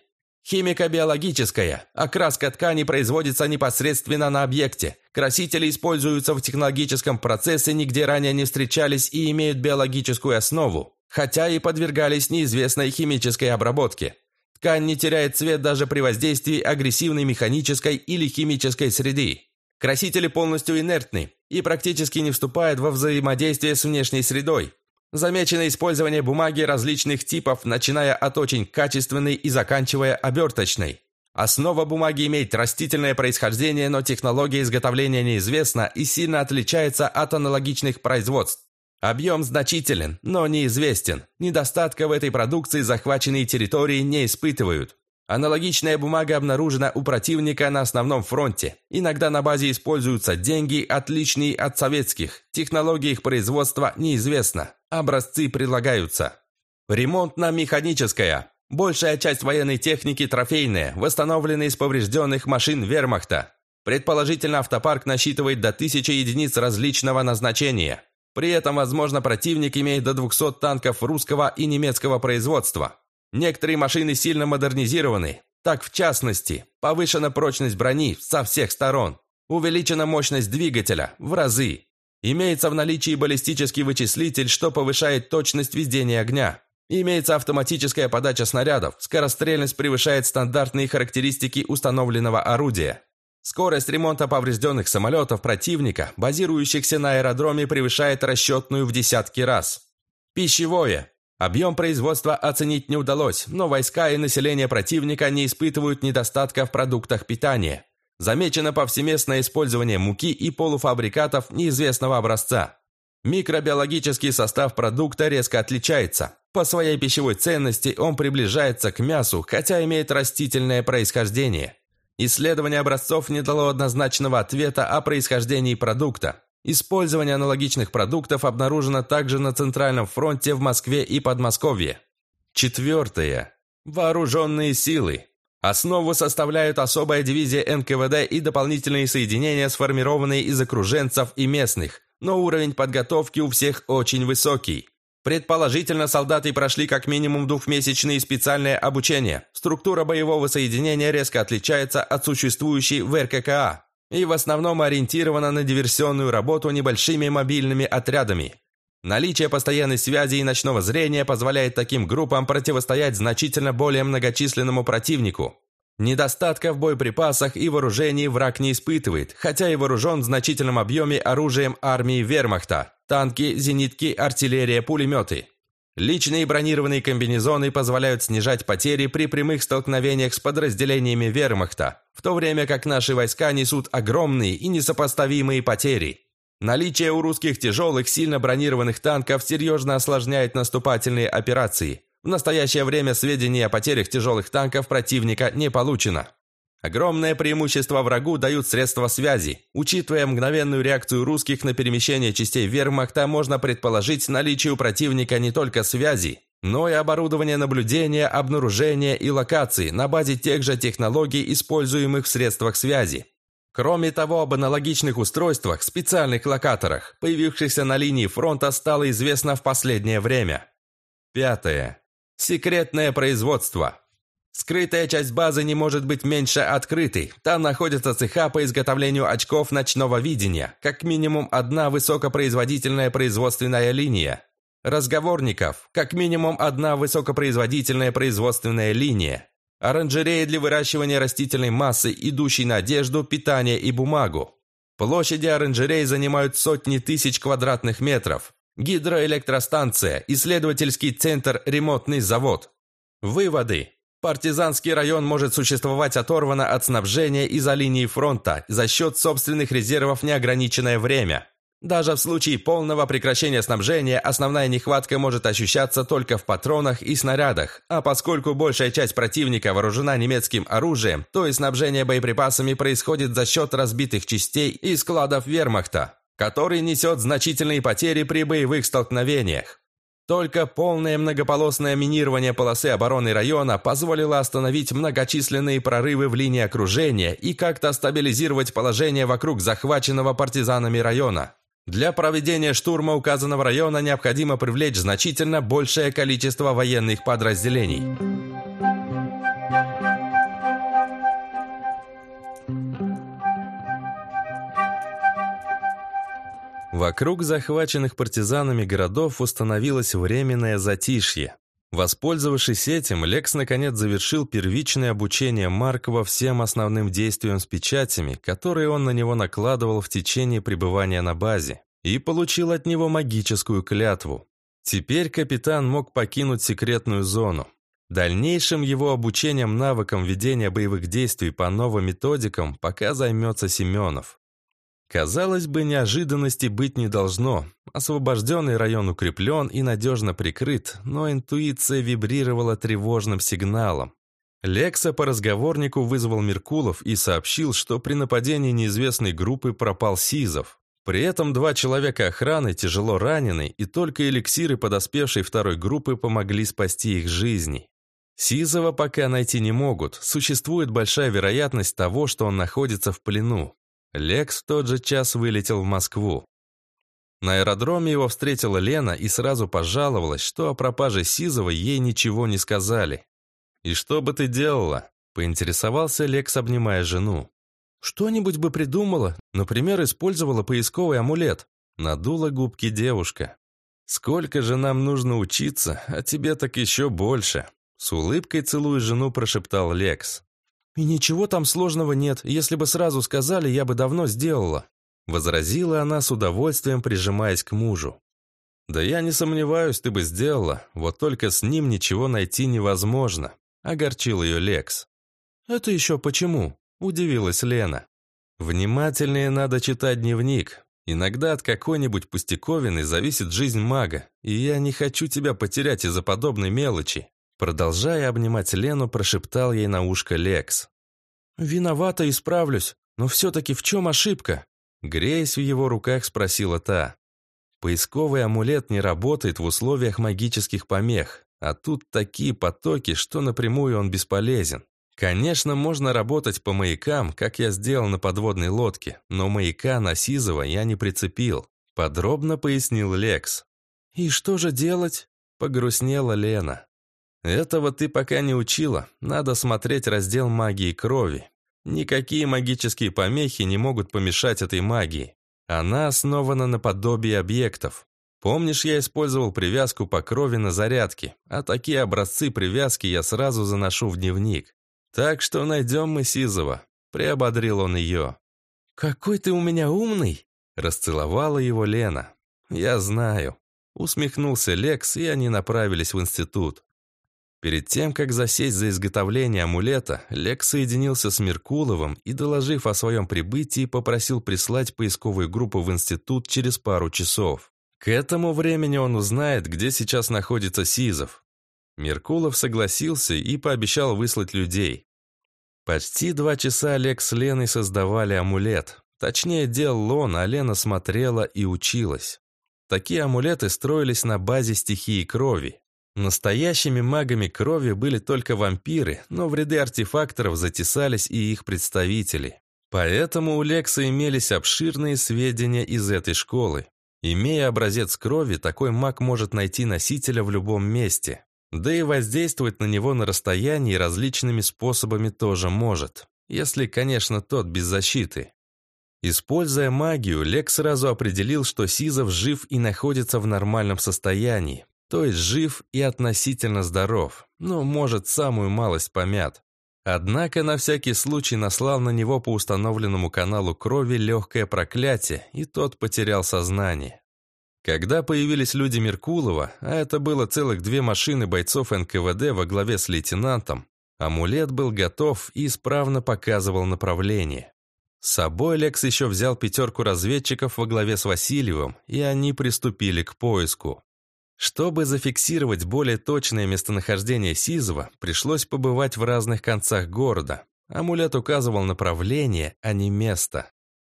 Химико-биологическая. Окраска ткани производится непосредственно на объекте. Красители используются в технологическом процессе, нигде ранее не встречались и имеют биологическую основу, хотя и подвергались неизвестной химической обработке. Ткань не теряет цвет даже при воздействии агрессивной механической или химической среды. Красители полностью инертны и практически не вступают во взаимодействие с внешней средой. Замечено использование бумаги различных типов, начиная от очень качественной и заканчивая оберточной. Основа бумаги имеет растительное происхождение, но технология изготовления неизвестна и сильно отличается от аналогичных производств. Объем значителен, но неизвестен. Недостатка в этой продукции захваченные территории не испытывают. Аналогичная бумага обнаружена у противника на основном фронте. Иногда на базе используются деньги, отличные от советских. Технология их производства неизвестна. Образцы предлагаются. Ремонтно-механическая. Большая часть военной техники трофейная, восстановленная из поврежденных машин вермахта. Предположительно, автопарк насчитывает до 1000 единиц различного назначения. При этом, возможно, противник имеет до 200 танков русского и немецкого производства. Некоторые машины сильно модернизированы. Так, в частности, повышена прочность брони со всех сторон. Увеличена мощность двигателя в разы. Имеется в наличии баллистический вычислитель, что повышает точность ведения огня. Имеется автоматическая подача снарядов. Скорострельность превышает стандартные характеристики установленного орудия. Скорость ремонта поврежденных самолетов противника, базирующихся на аэродроме, превышает расчетную в десятки раз. Пищевое. Объем производства оценить не удалось, но войска и население противника не испытывают недостатка в продуктах питания. Замечено повсеместное использование муки и полуфабрикатов неизвестного образца. Микробиологический состав продукта резко отличается. По своей пищевой ценности он приближается к мясу, хотя имеет растительное происхождение. Исследование образцов не дало однозначного ответа о происхождении продукта. Использование аналогичных продуктов обнаружено также на Центральном фронте в Москве и Подмосковье. Четвертое. Вооруженные силы. Основу составляют особая дивизия НКВД и дополнительные соединения, сформированные из окруженцев и местных, но уровень подготовки у всех очень высокий. Предположительно, солдаты прошли как минимум двухмесячное специальное обучение. Структура боевого соединения резко отличается от существующей в РККА и в основном ориентирована на диверсионную работу небольшими мобильными отрядами. Наличие постоянной связи и ночного зрения позволяет таким группам противостоять значительно более многочисленному противнику. Недостатка в боеприпасах и вооружении враг не испытывает, хотя и вооружен в значительном объеме оружием армии вермахта – танки, зенитки, артиллерия, пулеметы. Личные бронированные комбинезоны позволяют снижать потери при прямых столкновениях с подразделениями вермахта, в то время как наши войска несут огромные и несопоставимые потери. Наличие у русских тяжелых, сильно бронированных танков серьезно осложняет наступательные операции. В настоящее время сведений о потерях тяжелых танков противника не получено. Огромное преимущество врагу дают средства связи. Учитывая мгновенную реакцию русских на перемещение частей вермахта, можно предположить наличие у противника не только связи, но и оборудование наблюдения, обнаружения и локации на базе тех же технологий, используемых в средствах связи. Кроме того, об аналогичных устройствах, специальных локаторах, появившихся на линии фронта, стало известно в последнее время. Пятое. Секретное производство. Скрытая часть базы не может быть меньше открытой. Там находятся цеха по изготовлению очков ночного видения, как минимум одна высокопроизводительная производственная линия. Разговорников, как минимум одна высокопроизводительная производственная линия. Оранжереи для выращивания растительной массы, идущей на одежду, питание и бумагу. Площади оранжерей занимают сотни тысяч квадратных метров. Гидроэлектростанция, исследовательский центр, ремонтный завод. Выводы. Партизанский район может существовать оторванно от снабжения из-за линии фронта за счет собственных резервов неограниченное время. Даже в случае полного прекращения снабжения основная нехватка может ощущаться только в патронах и снарядах, а поскольку большая часть противника вооружена немецким оружием, то и снабжение боеприпасами происходит за счет разбитых частей и складов вермахта, который несет значительные потери при боевых столкновениях. Только полное многополосное минирование полосы обороны района позволило остановить многочисленные прорывы в линии окружения и как-то стабилизировать положение вокруг захваченного партизанами района. Для проведения штурма указанного района необходимо привлечь значительно большее количество военных подразделений. Вокруг захваченных партизанами городов установилось временное затишье. Воспользовавшись этим, Лекс наконец завершил первичное обучение Маркова всем основным действиям с печатями, которые он на него накладывал в течение пребывания на базе, и получил от него магическую клятву. Теперь капитан мог покинуть секретную зону. Дальнейшим его обучением навыкам ведения боевых действий по новым методикам пока займется Семенов. Казалось бы, неожиданности быть не должно. Освобожденный район укреплен и надежно прикрыт, но интуиция вибрировала тревожным сигналом. Лекса по разговорнику вызвал Меркулов и сообщил, что при нападении неизвестной группы пропал Сизов. При этом два человека охраны тяжело ранены, и только эликсиры подоспевшей второй группы помогли спасти их жизни. Сизова пока найти не могут, существует большая вероятность того, что он находится в плену. Лекс в тот же час вылетел в Москву. На аэродроме его встретила Лена и сразу пожаловалась, что о пропаже Сизова ей ничего не сказали. «И что бы ты делала?» – поинтересовался Лекс, обнимая жену. «Что-нибудь бы придумала, например, использовала поисковый амулет», – надула губки девушка. «Сколько же нам нужно учиться, а тебе так еще больше», – с улыбкой целуя жену прошептал Лекс. «И ничего там сложного нет. Если бы сразу сказали, я бы давно сделала», — возразила она с удовольствием, прижимаясь к мужу. «Да я не сомневаюсь, ты бы сделала. Вот только с ним ничего найти невозможно», — огорчил ее Лекс. «Это еще почему?» — удивилась Лена. «Внимательнее надо читать дневник. Иногда от какой-нибудь пустяковины зависит жизнь мага, и я не хочу тебя потерять из-за подобной мелочи. Продолжая обнимать Лену, прошептал ей на ушко Лекс. «Виновата, исправлюсь, но все-таки в чем ошибка?» Греясь в его руках, спросила та. Поисковый амулет не работает в условиях магических помех, а тут такие потоки, что напрямую он бесполезен. Конечно, можно работать по маякам, как я сделал на подводной лодке, но маяка на Сизова я не прицепил. Подробно пояснил Лекс. «И что же делать?» Погрустнела Лена. Этого ты пока не учила. Надо смотреть раздел магии крови. Никакие магические помехи не могут помешать этой магии. Она основана на подобии объектов. Помнишь, я использовал привязку по крови на зарядке, а такие образцы привязки я сразу заношу в дневник. Так что найдем мы Сизова. Приободрил он ее. «Какой ты у меня умный!» Расцеловала его Лена. «Я знаю». Усмехнулся Лекс, и они направились в институт. Перед тем, как засесть за изготовление амулета, Лекс соединился с Меркуловым и, доложив о своем прибытии, попросил прислать поисковую группу в институт через пару часов. К этому времени он узнает, где сейчас находится Сизов. Меркулов согласился и пообещал выслать людей. Почти два часа Лекс с Леной создавали амулет. Точнее, делал он, а Лена смотрела и училась. Такие амулеты строились на базе стихии крови. Настоящими магами крови были только вампиры, но в ряды артефакторов затесались и их представители. Поэтому у Лекса имелись обширные сведения из этой школы. Имея образец крови, такой маг может найти носителя в любом месте. Да и воздействовать на него на расстоянии различными способами тоже может. Если, конечно, тот без защиты. Используя магию, Лек сразу определил, что Сизов жив и находится в нормальном состоянии, то есть жив и относительно здоров, но, может, самую малость помят. Однако на всякий случай наслал на него по установленному каналу крови легкое проклятие, и тот потерял сознание. Когда появились люди Меркулова, а это было целых две машины бойцов НКВД во главе с лейтенантом, амулет был готов и исправно показывал направление. С собой Лекс еще взял пятерку разведчиков во главе с Васильевым, и они приступили к поиску. Чтобы зафиксировать более точное местонахождение Сизова, пришлось побывать в разных концах города. Амулет указывал направление, а не место.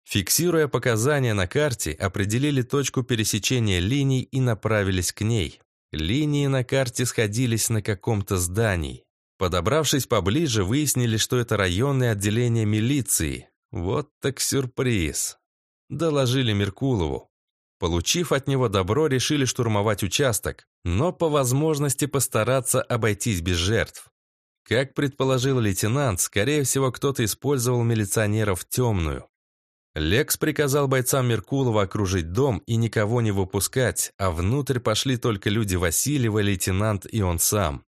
Фиксируя показания на карте, определили точку пересечения линий и направились к ней. Линии на карте сходились на каком-то здании. Подобравшись поближе, выяснили, что это районное отделение милиции. Вот так сюрприз. Доложили Меркулову. Получив от него добро, решили штурмовать участок, но по возможности постараться обойтись без жертв. Как предположил лейтенант, скорее всего, кто-то использовал милиционеров в темную. Лекс приказал бойцам Меркулова окружить дом и никого не выпускать, а внутрь пошли только люди Васильева, лейтенант и он сам.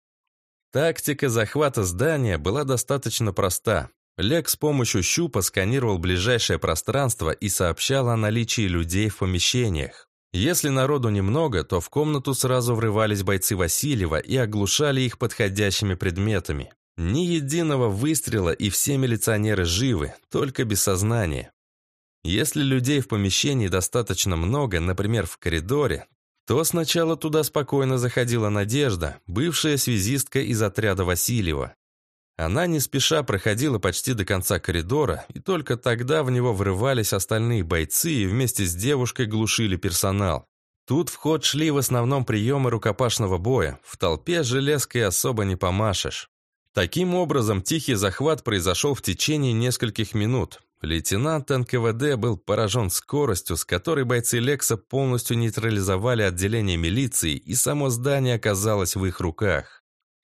Тактика захвата здания была достаточно проста. Лек с помощью щупа сканировал ближайшее пространство и сообщал о наличии людей в помещениях. Если народу немного, то в комнату сразу врывались бойцы Васильева и оглушали их подходящими предметами. Ни единого выстрела и все милиционеры живы, только без сознания. Если людей в помещении достаточно много, например, в коридоре, то сначала туда спокойно заходила Надежда, бывшая связистка из отряда Васильева. Она не спеша проходила почти до конца коридора, и только тогда в него врывались остальные бойцы и вместе с девушкой глушили персонал. Тут в ход шли в основном приемы рукопашного боя, в толпе железкой особо не помашешь. Таким образом, тихий захват произошел в течение нескольких минут. Лейтенант НКВД был поражен скоростью, с которой бойцы Лекса полностью нейтрализовали отделение милиции, и само здание оказалось в их руках.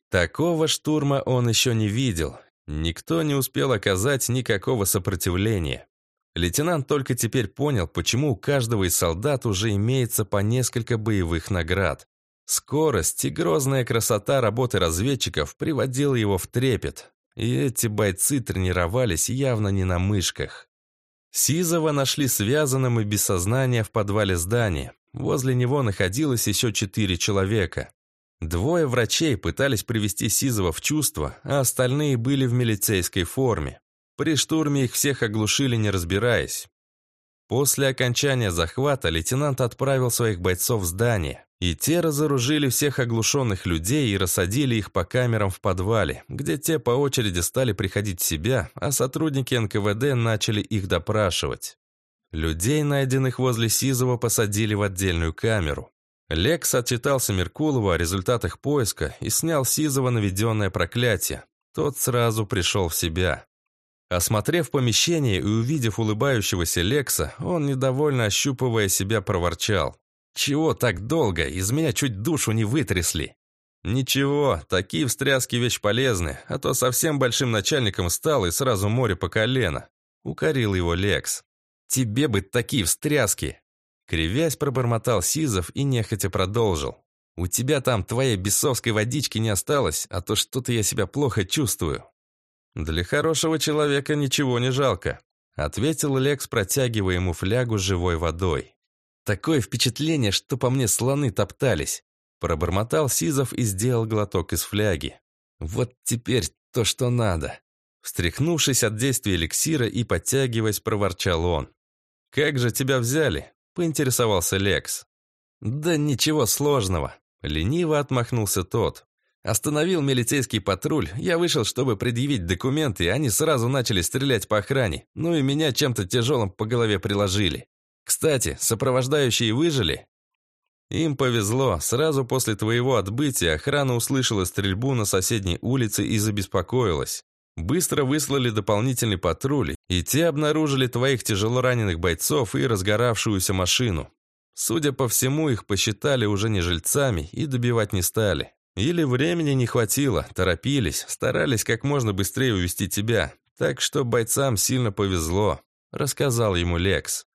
Такого штурма он еще не видел. Никто не успел оказать никакого сопротивления. Лейтенант только теперь понял, почему у каждого из солдат уже имеется по несколько боевых наград. Скорость и грозная красота работы разведчиков приводила его в трепет. И эти бойцы тренировались явно не на мышках. Сизова нашли связанным и без сознания в подвале здания. Возле него находилось еще четыре человека. Двое врачей пытались привести Сизова в чувство, а остальные были в милицейской форме. При штурме их всех оглушили, не разбираясь. После окончания захвата лейтенант отправил своих бойцов в здание. И те разоружили всех оглушенных людей и рассадили их по камерам в подвале, где те по очереди стали приходить в себя, а сотрудники НКВД начали их допрашивать. Людей, найденных возле Сизова, посадили в отдельную камеру. Лекс отчитался Меркулову о результатах поиска и снял Сизова наведенное проклятие. Тот сразу пришел в себя. Осмотрев помещение и увидев улыбающегося Лекса, он, недовольно ощупывая себя, проворчал. Чего так долго? Из меня чуть душу не вытрясли. Ничего, такие встряски вещь полезны, а то совсем большим начальником стал и сразу море по колено. Укорил его Лекс. Тебе бы такие встряски. Кривясь, пробормотал Сизов и нехотя продолжил. У тебя там твоей бесовской водички не осталось, а то что-то я себя плохо чувствую. Для хорошего человека ничего не жалко, ответил Лекс, протягивая ему флягу с живой водой. Такое впечатление, что по мне слоны топтались. Пробормотал Сизов и сделал глоток из фляги. Вот теперь то, что надо. Встряхнувшись от действия эликсира и подтягиваясь, проворчал он. «Как же тебя взяли?» – поинтересовался Лекс. «Да ничего сложного», – лениво отмахнулся тот. Остановил милицейский патруль, я вышел, чтобы предъявить документы, и они сразу начали стрелять по охране, ну и меня чем-то тяжелым по голове приложили. Кстати, сопровождающие выжили?» Им повезло. Сразу после твоего отбытия охрана услышала стрельбу на соседней улице и забеспокоилась. Быстро выслали дополнительный патруль, и те обнаружили твоих тяжелораненых бойцов и разгоравшуюся машину. Судя по всему, их посчитали уже не жильцами и добивать не стали. Или времени не хватило, торопились, старались как можно быстрее увести тебя. Так что бойцам сильно повезло, рассказал ему Лекс.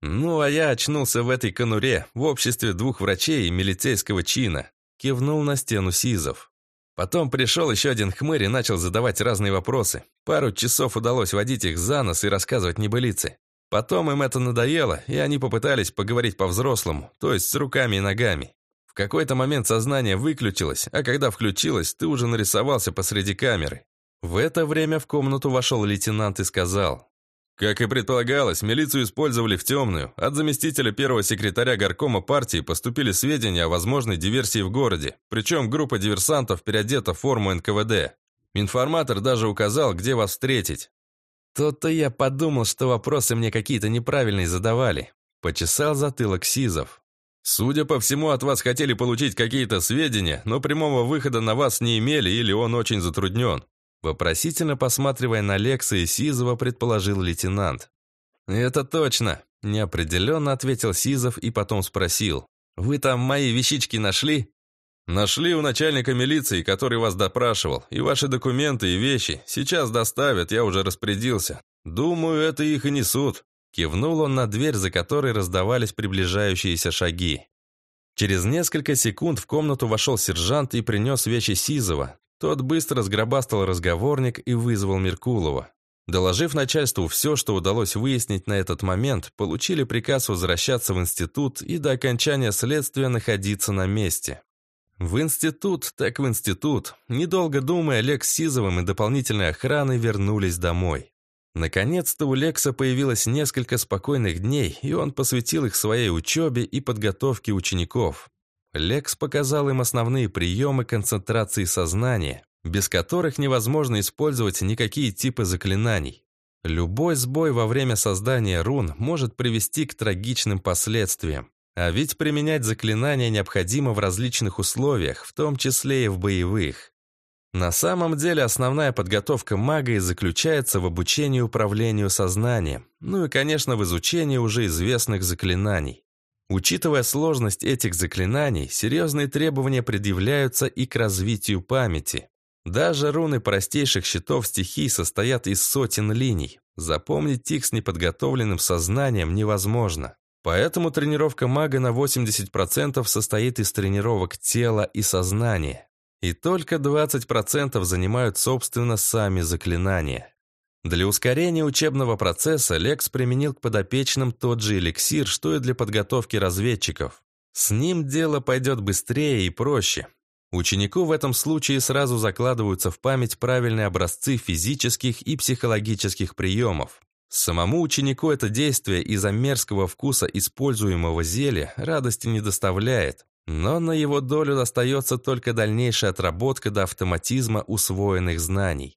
«Ну, а я очнулся в этой конуре, в обществе двух врачей и милицейского чина», кивнул на стену Сизов. Потом пришел еще один хмырь и начал задавать разные вопросы. Пару часов удалось водить их за нос и рассказывать небылицы. Потом им это надоело, и они попытались поговорить по-взрослому, то есть с руками и ногами. В какой-то момент сознание выключилось, а когда включилось, ты уже нарисовался посреди камеры. В это время в комнату вошел лейтенант и сказал, как и предполагалось, милицию использовали в темную. От заместителя первого секретаря горкома партии поступили сведения о возможной диверсии в городе. Причем группа диверсантов переодета в форму НКВД. Информатор даже указал, где вас встретить. То-то я подумал, что вопросы мне какие-то неправильные задавали. Почесал затылок Сизов. Судя по всему, от вас хотели получить какие-то сведения, но прямого выхода на вас не имели или он очень затруднен. Вопросительно посматривая на Лекса и Сизова, предположил лейтенант. «Это точно», – неопределенно ответил Сизов и потом спросил. «Вы там мои вещички нашли?» «Нашли у начальника милиции, который вас допрашивал, и ваши документы и вещи. Сейчас доставят, я уже распорядился. Думаю, это их и несут». Кивнул он на дверь, за которой раздавались приближающиеся шаги. Через несколько секунд в комнату вошел сержант и принес вещи Сизова. Тот быстро сгробастал разговорник и вызвал Меркулова. Доложив начальству все, что удалось выяснить на этот момент, получили приказ возвращаться в институт и до окончания следствия находиться на месте. В институт, так в институт. Недолго думая, Олег с Сизовым и дополнительной охраной вернулись домой. Наконец-то у Лекса появилось несколько спокойных дней, и он посвятил их своей учебе и подготовке учеников. Лекс показал им основные приемы концентрации сознания, без которых невозможно использовать никакие типы заклинаний. Любой сбой во время создания рун может привести к трагичным последствиям. А ведь применять заклинания необходимо в различных условиях, в том числе и в боевых. На самом деле основная подготовка мага и заключается в обучении управлению сознанием, ну и, конечно, в изучении уже известных заклинаний. Учитывая сложность этих заклинаний, серьезные требования предъявляются и к развитию памяти. Даже руны простейших щитов стихий состоят из сотен линий. Запомнить их с неподготовленным сознанием невозможно. Поэтому тренировка мага на 80% состоит из тренировок тела и сознания. И только 20% занимают, собственно, сами заклинания. Для ускорения учебного процесса Лекс применил к подопечным тот же эликсир, что и для подготовки разведчиков. С ним дело пойдет быстрее и проще. Ученику в этом случае сразу закладываются в память правильные образцы физических и психологических приемов. Самому ученику это действие из-за мерзкого вкуса используемого зелья радости не доставляет, но на его долю достается только дальнейшая отработка до автоматизма усвоенных знаний.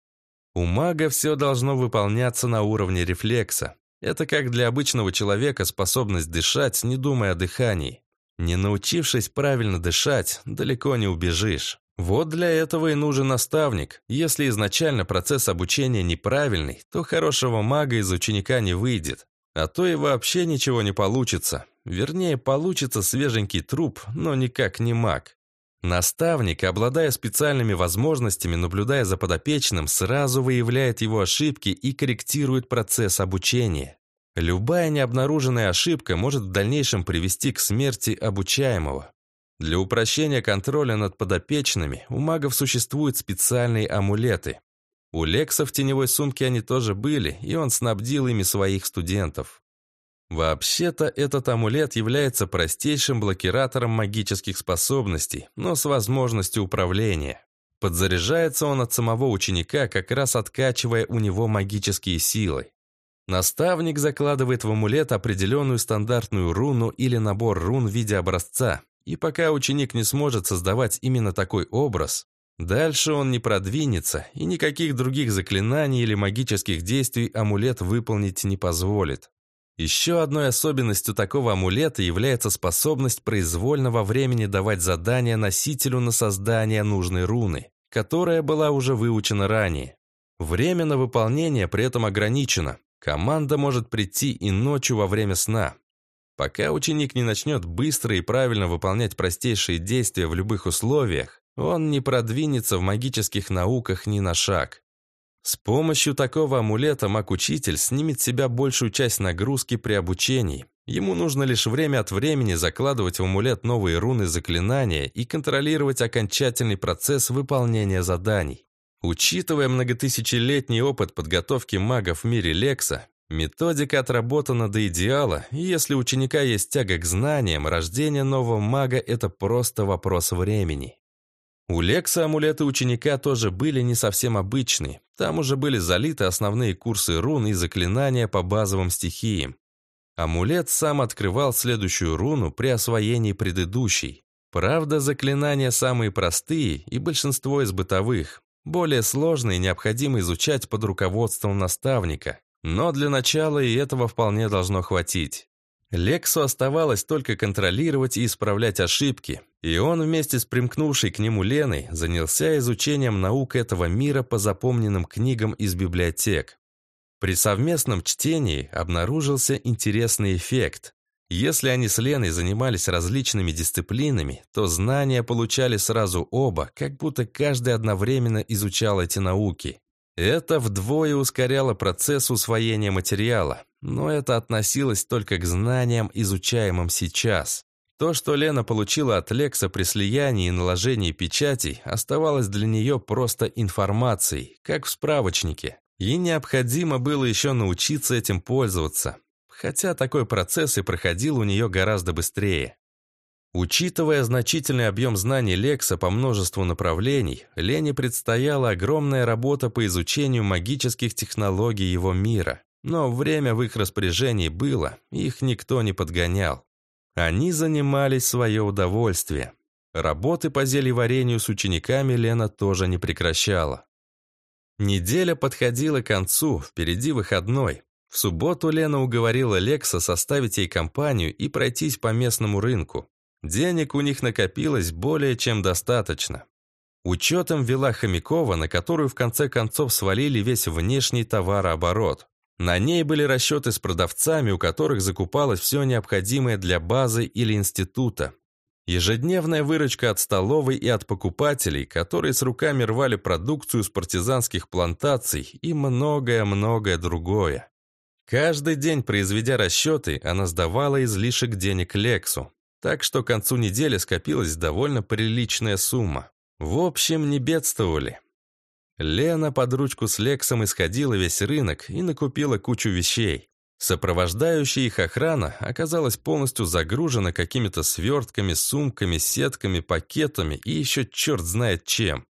У мага все должно выполняться на уровне рефлекса. Это как для обычного человека способность дышать, не думая о дыхании. Не научившись правильно дышать, далеко не убежишь. Вот для этого и нужен наставник. Если изначально процесс обучения неправильный, то хорошего мага из ученика не выйдет. А то и вообще ничего не получится. Вернее, получится свеженький труп, но никак не маг. Наставник, обладая специальными возможностями, наблюдая за подопечным, сразу выявляет его ошибки и корректирует процесс обучения. Любая необнаруженная ошибка может в дальнейшем привести к смерти обучаемого. Для упрощения контроля над подопечными у магов существуют специальные амулеты. У Лекса в теневой сумке они тоже были, и он снабдил ими своих студентов. Вообще-то этот амулет является простейшим блокиратором магических способностей, но с возможностью управления. Подзаряжается он от самого ученика, как раз откачивая у него магические силы. Наставник закладывает в амулет определенную стандартную руну или набор рун в виде образца, и пока ученик не сможет создавать именно такой образ, дальше он не продвинется, и никаких других заклинаний или магических действий амулет выполнить не позволит. Еще одной особенностью такого амулета является способность произвольно во времени давать задания носителю на создание нужной руны, которая была уже выучена ранее. Время на выполнение при этом ограничено. Команда может прийти и ночью во время сна, Пока ученик не начнет быстро и правильно выполнять простейшие действия в любых условиях, он не продвинется в магических науках ни на шаг. С помощью такого амулета маг-учитель снимет с себя большую часть нагрузки при обучении. Ему нужно лишь время от времени закладывать в амулет новые руны заклинания и контролировать окончательный процесс выполнения заданий. Учитывая многотысячелетний опыт подготовки магов в мире Лекса, Методика отработана до идеала, и если у ученика есть тяга к знаниям, рождение нового мага – это просто вопрос времени. У Лекса амулеты ученика тоже были не совсем обычные. Там уже были залиты основные курсы рун и заклинания по базовым стихиям. Амулет сам открывал следующую руну при освоении предыдущей. Правда, заклинания самые простые и большинство из бытовых. Более сложные необходимо изучать под руководством наставника. Но для начала и этого вполне должно хватить. Лексу оставалось только контролировать и исправлять ошибки, и он вместе с примкнувшей к нему Леной занялся изучением наук этого мира по запомненным книгам из библиотек. При совместном чтении обнаружился интересный эффект. Если они с Леной занимались различными дисциплинами, то знания получали сразу оба, как будто каждый одновременно изучал эти науки. Это вдвое ускоряло процесс усвоения материала, но это относилось только к знаниям, изучаемым сейчас. То, что Лена получила от Лекса при слиянии и наложении печатей, оставалось для нее просто информацией, как в справочнике. И необходимо было еще научиться этим пользоваться. Хотя такой процесс и проходил у нее гораздо быстрее. Учитывая значительный объем знаний Лекса по множеству направлений, Лене предстояла огромная работа по изучению магических технологий его мира. Но время в их распоряжении было, их никто не подгонял. Они занимались свое удовольствие. Работы по зельеварению с учениками Лена тоже не прекращала. Неделя подходила к концу, впереди выходной. В субботу Лена уговорила Лекса составить ей компанию и пройтись по местному рынку. Денег у них накопилось более чем достаточно. Учетом вела Хомякова, на которую в конце концов свалили весь внешний товарооборот. На ней были расчеты с продавцами, у которых закупалось все необходимое для базы или института. Ежедневная выручка от столовой и от покупателей, которые с руками рвали продукцию с партизанских плантаций и многое-многое другое. Каждый день, произведя расчеты, она сдавала излишек денег Лексу, так что к концу недели скопилась довольно приличная сумма. В общем, не бедствовали. Лена под ручку с Лексом исходила весь рынок и накупила кучу вещей. Сопровождающая их охрана оказалась полностью загружена какими-то свертками, сумками, сетками, пакетами и еще черт знает чем.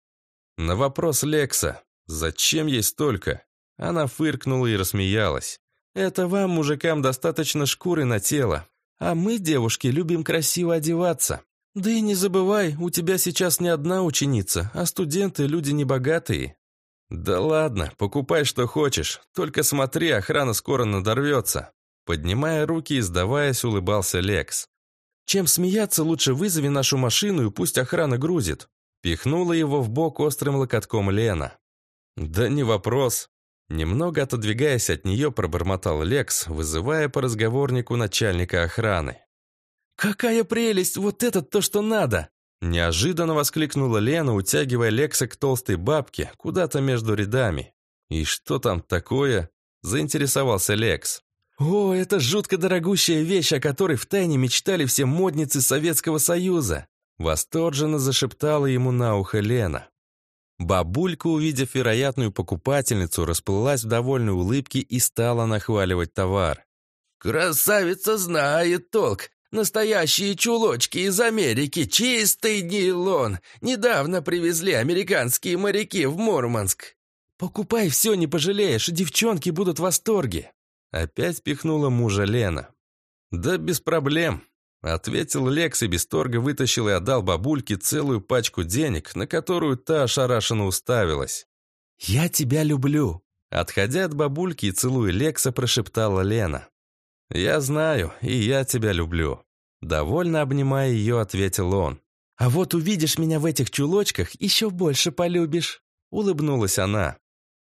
На вопрос Лекса «Зачем ей столько?» Она фыркнула и рассмеялась. «Это вам, мужикам, достаточно шкуры на тело. А мы, девушки, любим красиво одеваться. Да и не забывай, у тебя сейчас не одна ученица, а студенты – люди небогатые. «Да ладно, покупай, что хочешь. Только смотри, охрана скоро надорвется». Поднимая руки и сдаваясь, улыбался Лекс. «Чем смеяться, лучше вызови нашу машину и пусть охрана грузит». Пихнула его в бок острым локотком Лена. «Да не вопрос». Немного отодвигаясь от нее, пробормотал Лекс, вызывая по разговорнику начальника охраны. «Какая прелесть! Вот это то, что надо!» Неожиданно воскликнула Лена, утягивая Лекса к толстой бабке, куда-то между рядами. «И что там такое?» – заинтересовался Лекс. «О, это жутко дорогущая вещь, о которой втайне мечтали все модницы Советского Союза!» Восторженно зашептала ему на ухо Лена. Бабулька, увидев вероятную покупательницу, расплылась в довольной улыбке и стала нахваливать товар. «Красавица знает толк! Настоящие чулочки из Америки, чистый нейлон. Недавно привезли американские моряки в Мурманск. Покупай все, не пожалеешь, девчонки будут в восторге. Опять пихнула мужа Лена. Да без проблем. Ответил Лекс и без торга вытащил и отдал бабульке целую пачку денег, на которую та ошарашенно уставилась. «Я тебя люблю!» Отходя от бабульки и целуя Лекса, прошептала Лена. «Я знаю, и я тебя люблю». Довольно обнимая ее, ответил он. «А вот увидишь меня в этих чулочках, еще больше полюбишь», — улыбнулась она.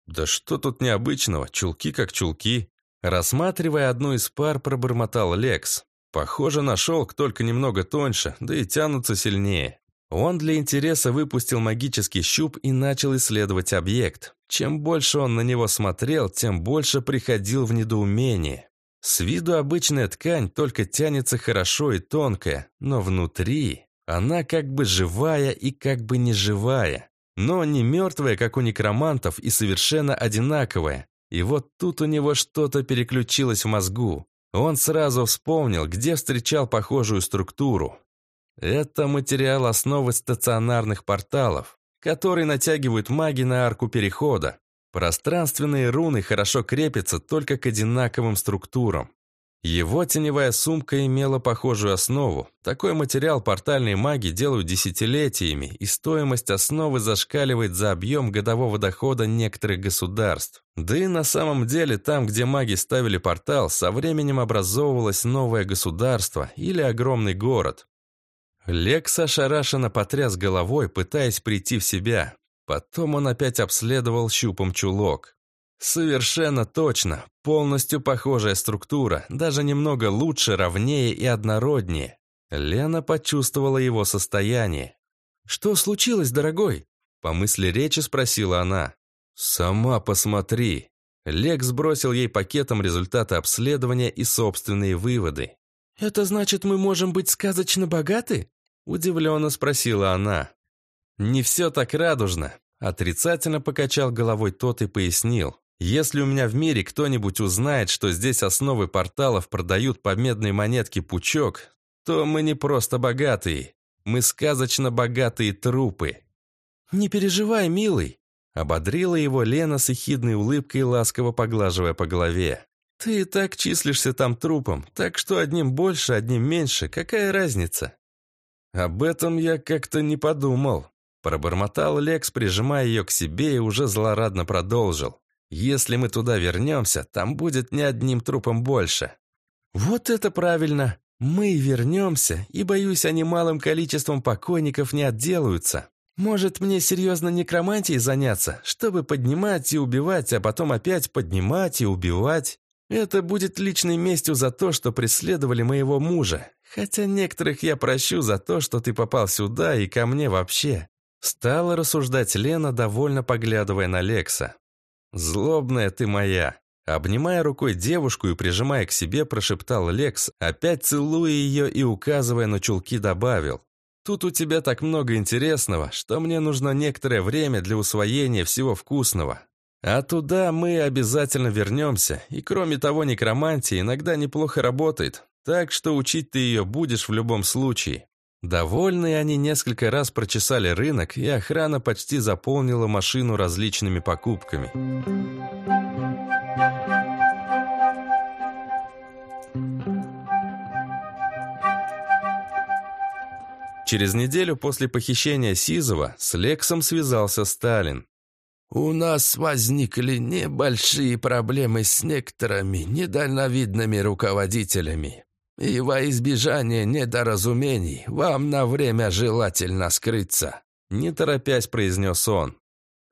«Да что тут необычного, чулки как чулки». Рассматривая одну из пар, пробормотал Лекс. Похоже на шелк, только немного тоньше, да и тянутся сильнее. Он для интереса выпустил магический щуп и начал исследовать объект. Чем больше он на него смотрел, тем больше приходил в недоумение. С виду обычная ткань только тянется хорошо и тонкая, но внутри она как бы живая и как бы не живая. Но не мертвая, как у некромантов, и совершенно одинаковая. И вот тут у него что-то переключилось в мозгу. Он сразу вспомнил, где встречал похожую структуру. Это материал основы стационарных порталов, которые натягивают маги на арку перехода. Пространственные руны хорошо крепятся только к одинаковым структурам. Его теневая сумка имела похожую основу. Такой материал портальные маги делают десятилетиями, и стоимость основы зашкаливает за объем годового дохода некоторых государств. Да и на самом деле, там, где маги ставили портал, со временем образовывалось новое государство или огромный город. Лекс ошарашенно потряс головой, пытаясь прийти в себя. Потом он опять обследовал щупом чулок. Совершенно точно. Полностью похожая структура, даже немного лучше, ровнее и однороднее. Лена почувствовала его состояние. «Что случилось, дорогой?» По мысли речи спросила она. «Сама посмотри». Лекс бросил ей пакетом результаты обследования и собственные выводы. «Это значит, мы можем быть сказочно богаты?» Удивленно спросила она. «Не все так радужно», — отрицательно покачал головой тот и пояснил. Если у меня в мире кто-нибудь узнает, что здесь основы порталов продают по медной монетке пучок, то мы не просто богатые. Мы сказочно богатые трупы. «Не переживай, милый», — ободрила его Лена с ехидной улыбкой, ласково поглаживая по голове. «Ты и так числишься там трупом, так что одним больше, одним меньше, какая разница?» «Об этом я как-то не подумал», — пробормотал Лекс, прижимая ее к себе и уже злорадно продолжил. Если мы туда вернемся, там будет не одним трупом больше. Вот это правильно. Мы вернемся, и, боюсь, они малым количеством покойников не отделаются. Может, мне серьезно некромантией заняться, чтобы поднимать и убивать, а потом опять поднимать и убивать? Это будет личной местью за то, что преследовали моего мужа. Хотя некоторых я прощу за то, что ты попал сюда и ко мне вообще. Стала рассуждать Лена, довольно поглядывая на Лекса. «Злобная ты моя!» Обнимая рукой девушку и прижимая к себе, прошептал Лекс, опять целуя ее и указывая на чулки добавил. «Тут у тебя так много интересного, что мне нужно некоторое время для усвоения всего вкусного. А туда мы обязательно вернемся, и кроме того, некромантия иногда неплохо работает, так что учить ты ее будешь в любом случае. Довольные они несколько раз прочесали рынок, и охрана почти заполнила машину различными покупками. Через неделю после похищения Сизова с Лексом связался Сталин. «У нас возникли небольшие проблемы с некоторыми недальновидными руководителями. И во избежание недоразумений вам на время желательно скрыться», не торопясь произнес он.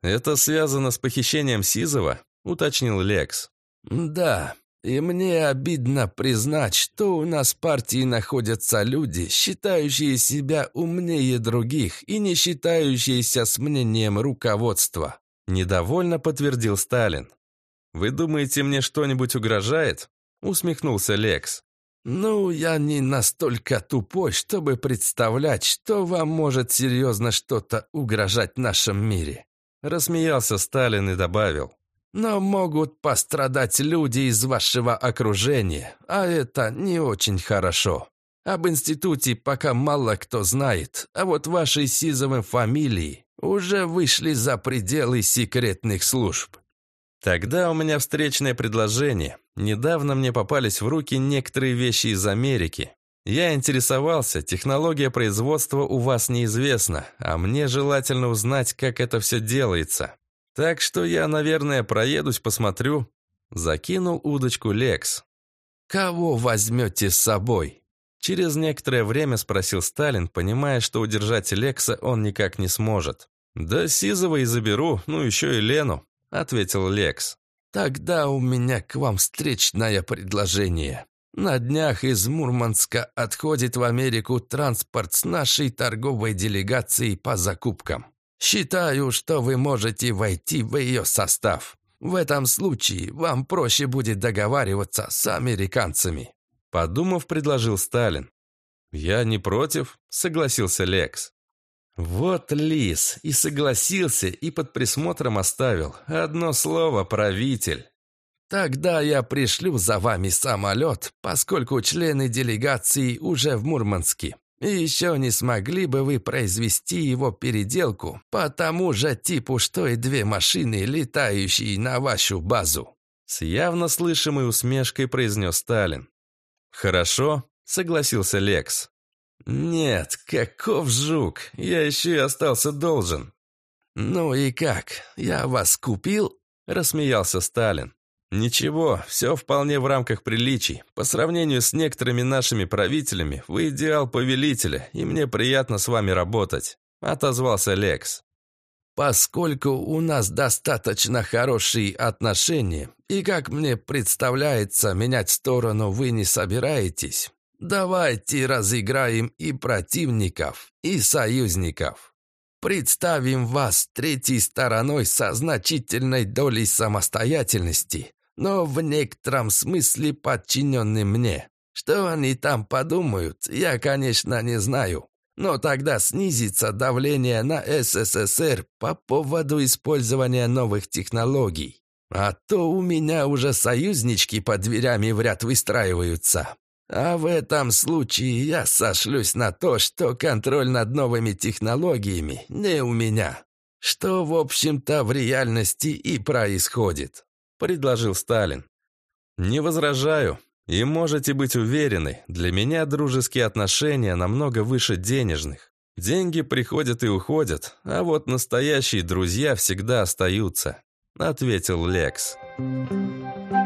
«Это связано с похищением Сизова?» уточнил Лекс. «Да, и мне обидно признать, что у нас в партии находятся люди, считающие себя умнее других и не считающиеся с мнением руководства», недовольно подтвердил Сталин. «Вы думаете, мне что-нибудь угрожает?» усмехнулся Лекс. «Ну, я не настолько тупой, чтобы представлять, что вам может серьезно что-то угрожать в нашем мире», рассмеялся Сталин и добавил. «Но могут пострадать люди из вашего окружения, а это не очень хорошо. Об институте пока мало кто знает, а вот вашей Сизовой фамилии уже вышли за пределы секретных служб». Тогда у меня встречное предложение. Недавно мне попались в руки некоторые вещи из Америки. Я интересовался, технология производства у вас неизвестна, а мне желательно узнать, как это все делается. Так что я, наверное, проедусь, посмотрю. Закинул удочку Лекс. «Кого возьмете с собой?» Через некоторое время спросил Сталин, понимая, что удержать Лекса он никак не сможет. «Да Сизова и заберу, ну еще и Лену ответил Лекс. «Тогда у меня к вам встречное предложение. На днях из Мурманска отходит в Америку транспорт с нашей торговой делегацией по закупкам. Считаю, что вы можете войти в ее состав. В этом случае вам проще будет договариваться с американцами». Подумав, предложил Сталин. «Я не против», — согласился Лекс. Вот лис, и согласился, и под присмотром оставил. Одно слово «правитель». «Тогда я пришлю за вами самолет, поскольку члены делегации уже в Мурманске. И еще не смогли бы вы произвести его переделку по тому же типу, что и две машины, летающие на вашу базу?» С явно слышимой усмешкой произнес Сталин. «Хорошо», — согласился Лекс. «Нет, каков жук, я еще и остался должен». «Ну и как, я вас купил?» — рассмеялся Сталин. «Ничего, все вполне в рамках приличий. По сравнению с некоторыми нашими правителями, вы идеал повелителя, и мне приятно с вами работать», — отозвался Лекс. «Поскольку у нас достаточно хорошие отношения, и, как мне представляется, менять сторону вы не собираетесь, давайте разыграем и противников, и союзников». Представим вас третьей стороной со значительной долей самостоятельности, но в некотором смысле подчиненным мне. Что они там подумают, я, конечно, не знаю. Но тогда снизится давление на СССР по поводу использования новых технологий. А то у меня уже союзнички под дверями в ряд выстраиваются. А в этом случае я сошлюсь на то, что контроль над новыми технологиями не у меня. Что, в общем-то, в реальности и происходит», — предложил Сталин. «Не возражаю. И можете быть уверены, для меня дружеские отношения намного выше денежных. Деньги приходят и уходят, а вот настоящие друзья всегда остаются», — ответил Лекс. «Лекс».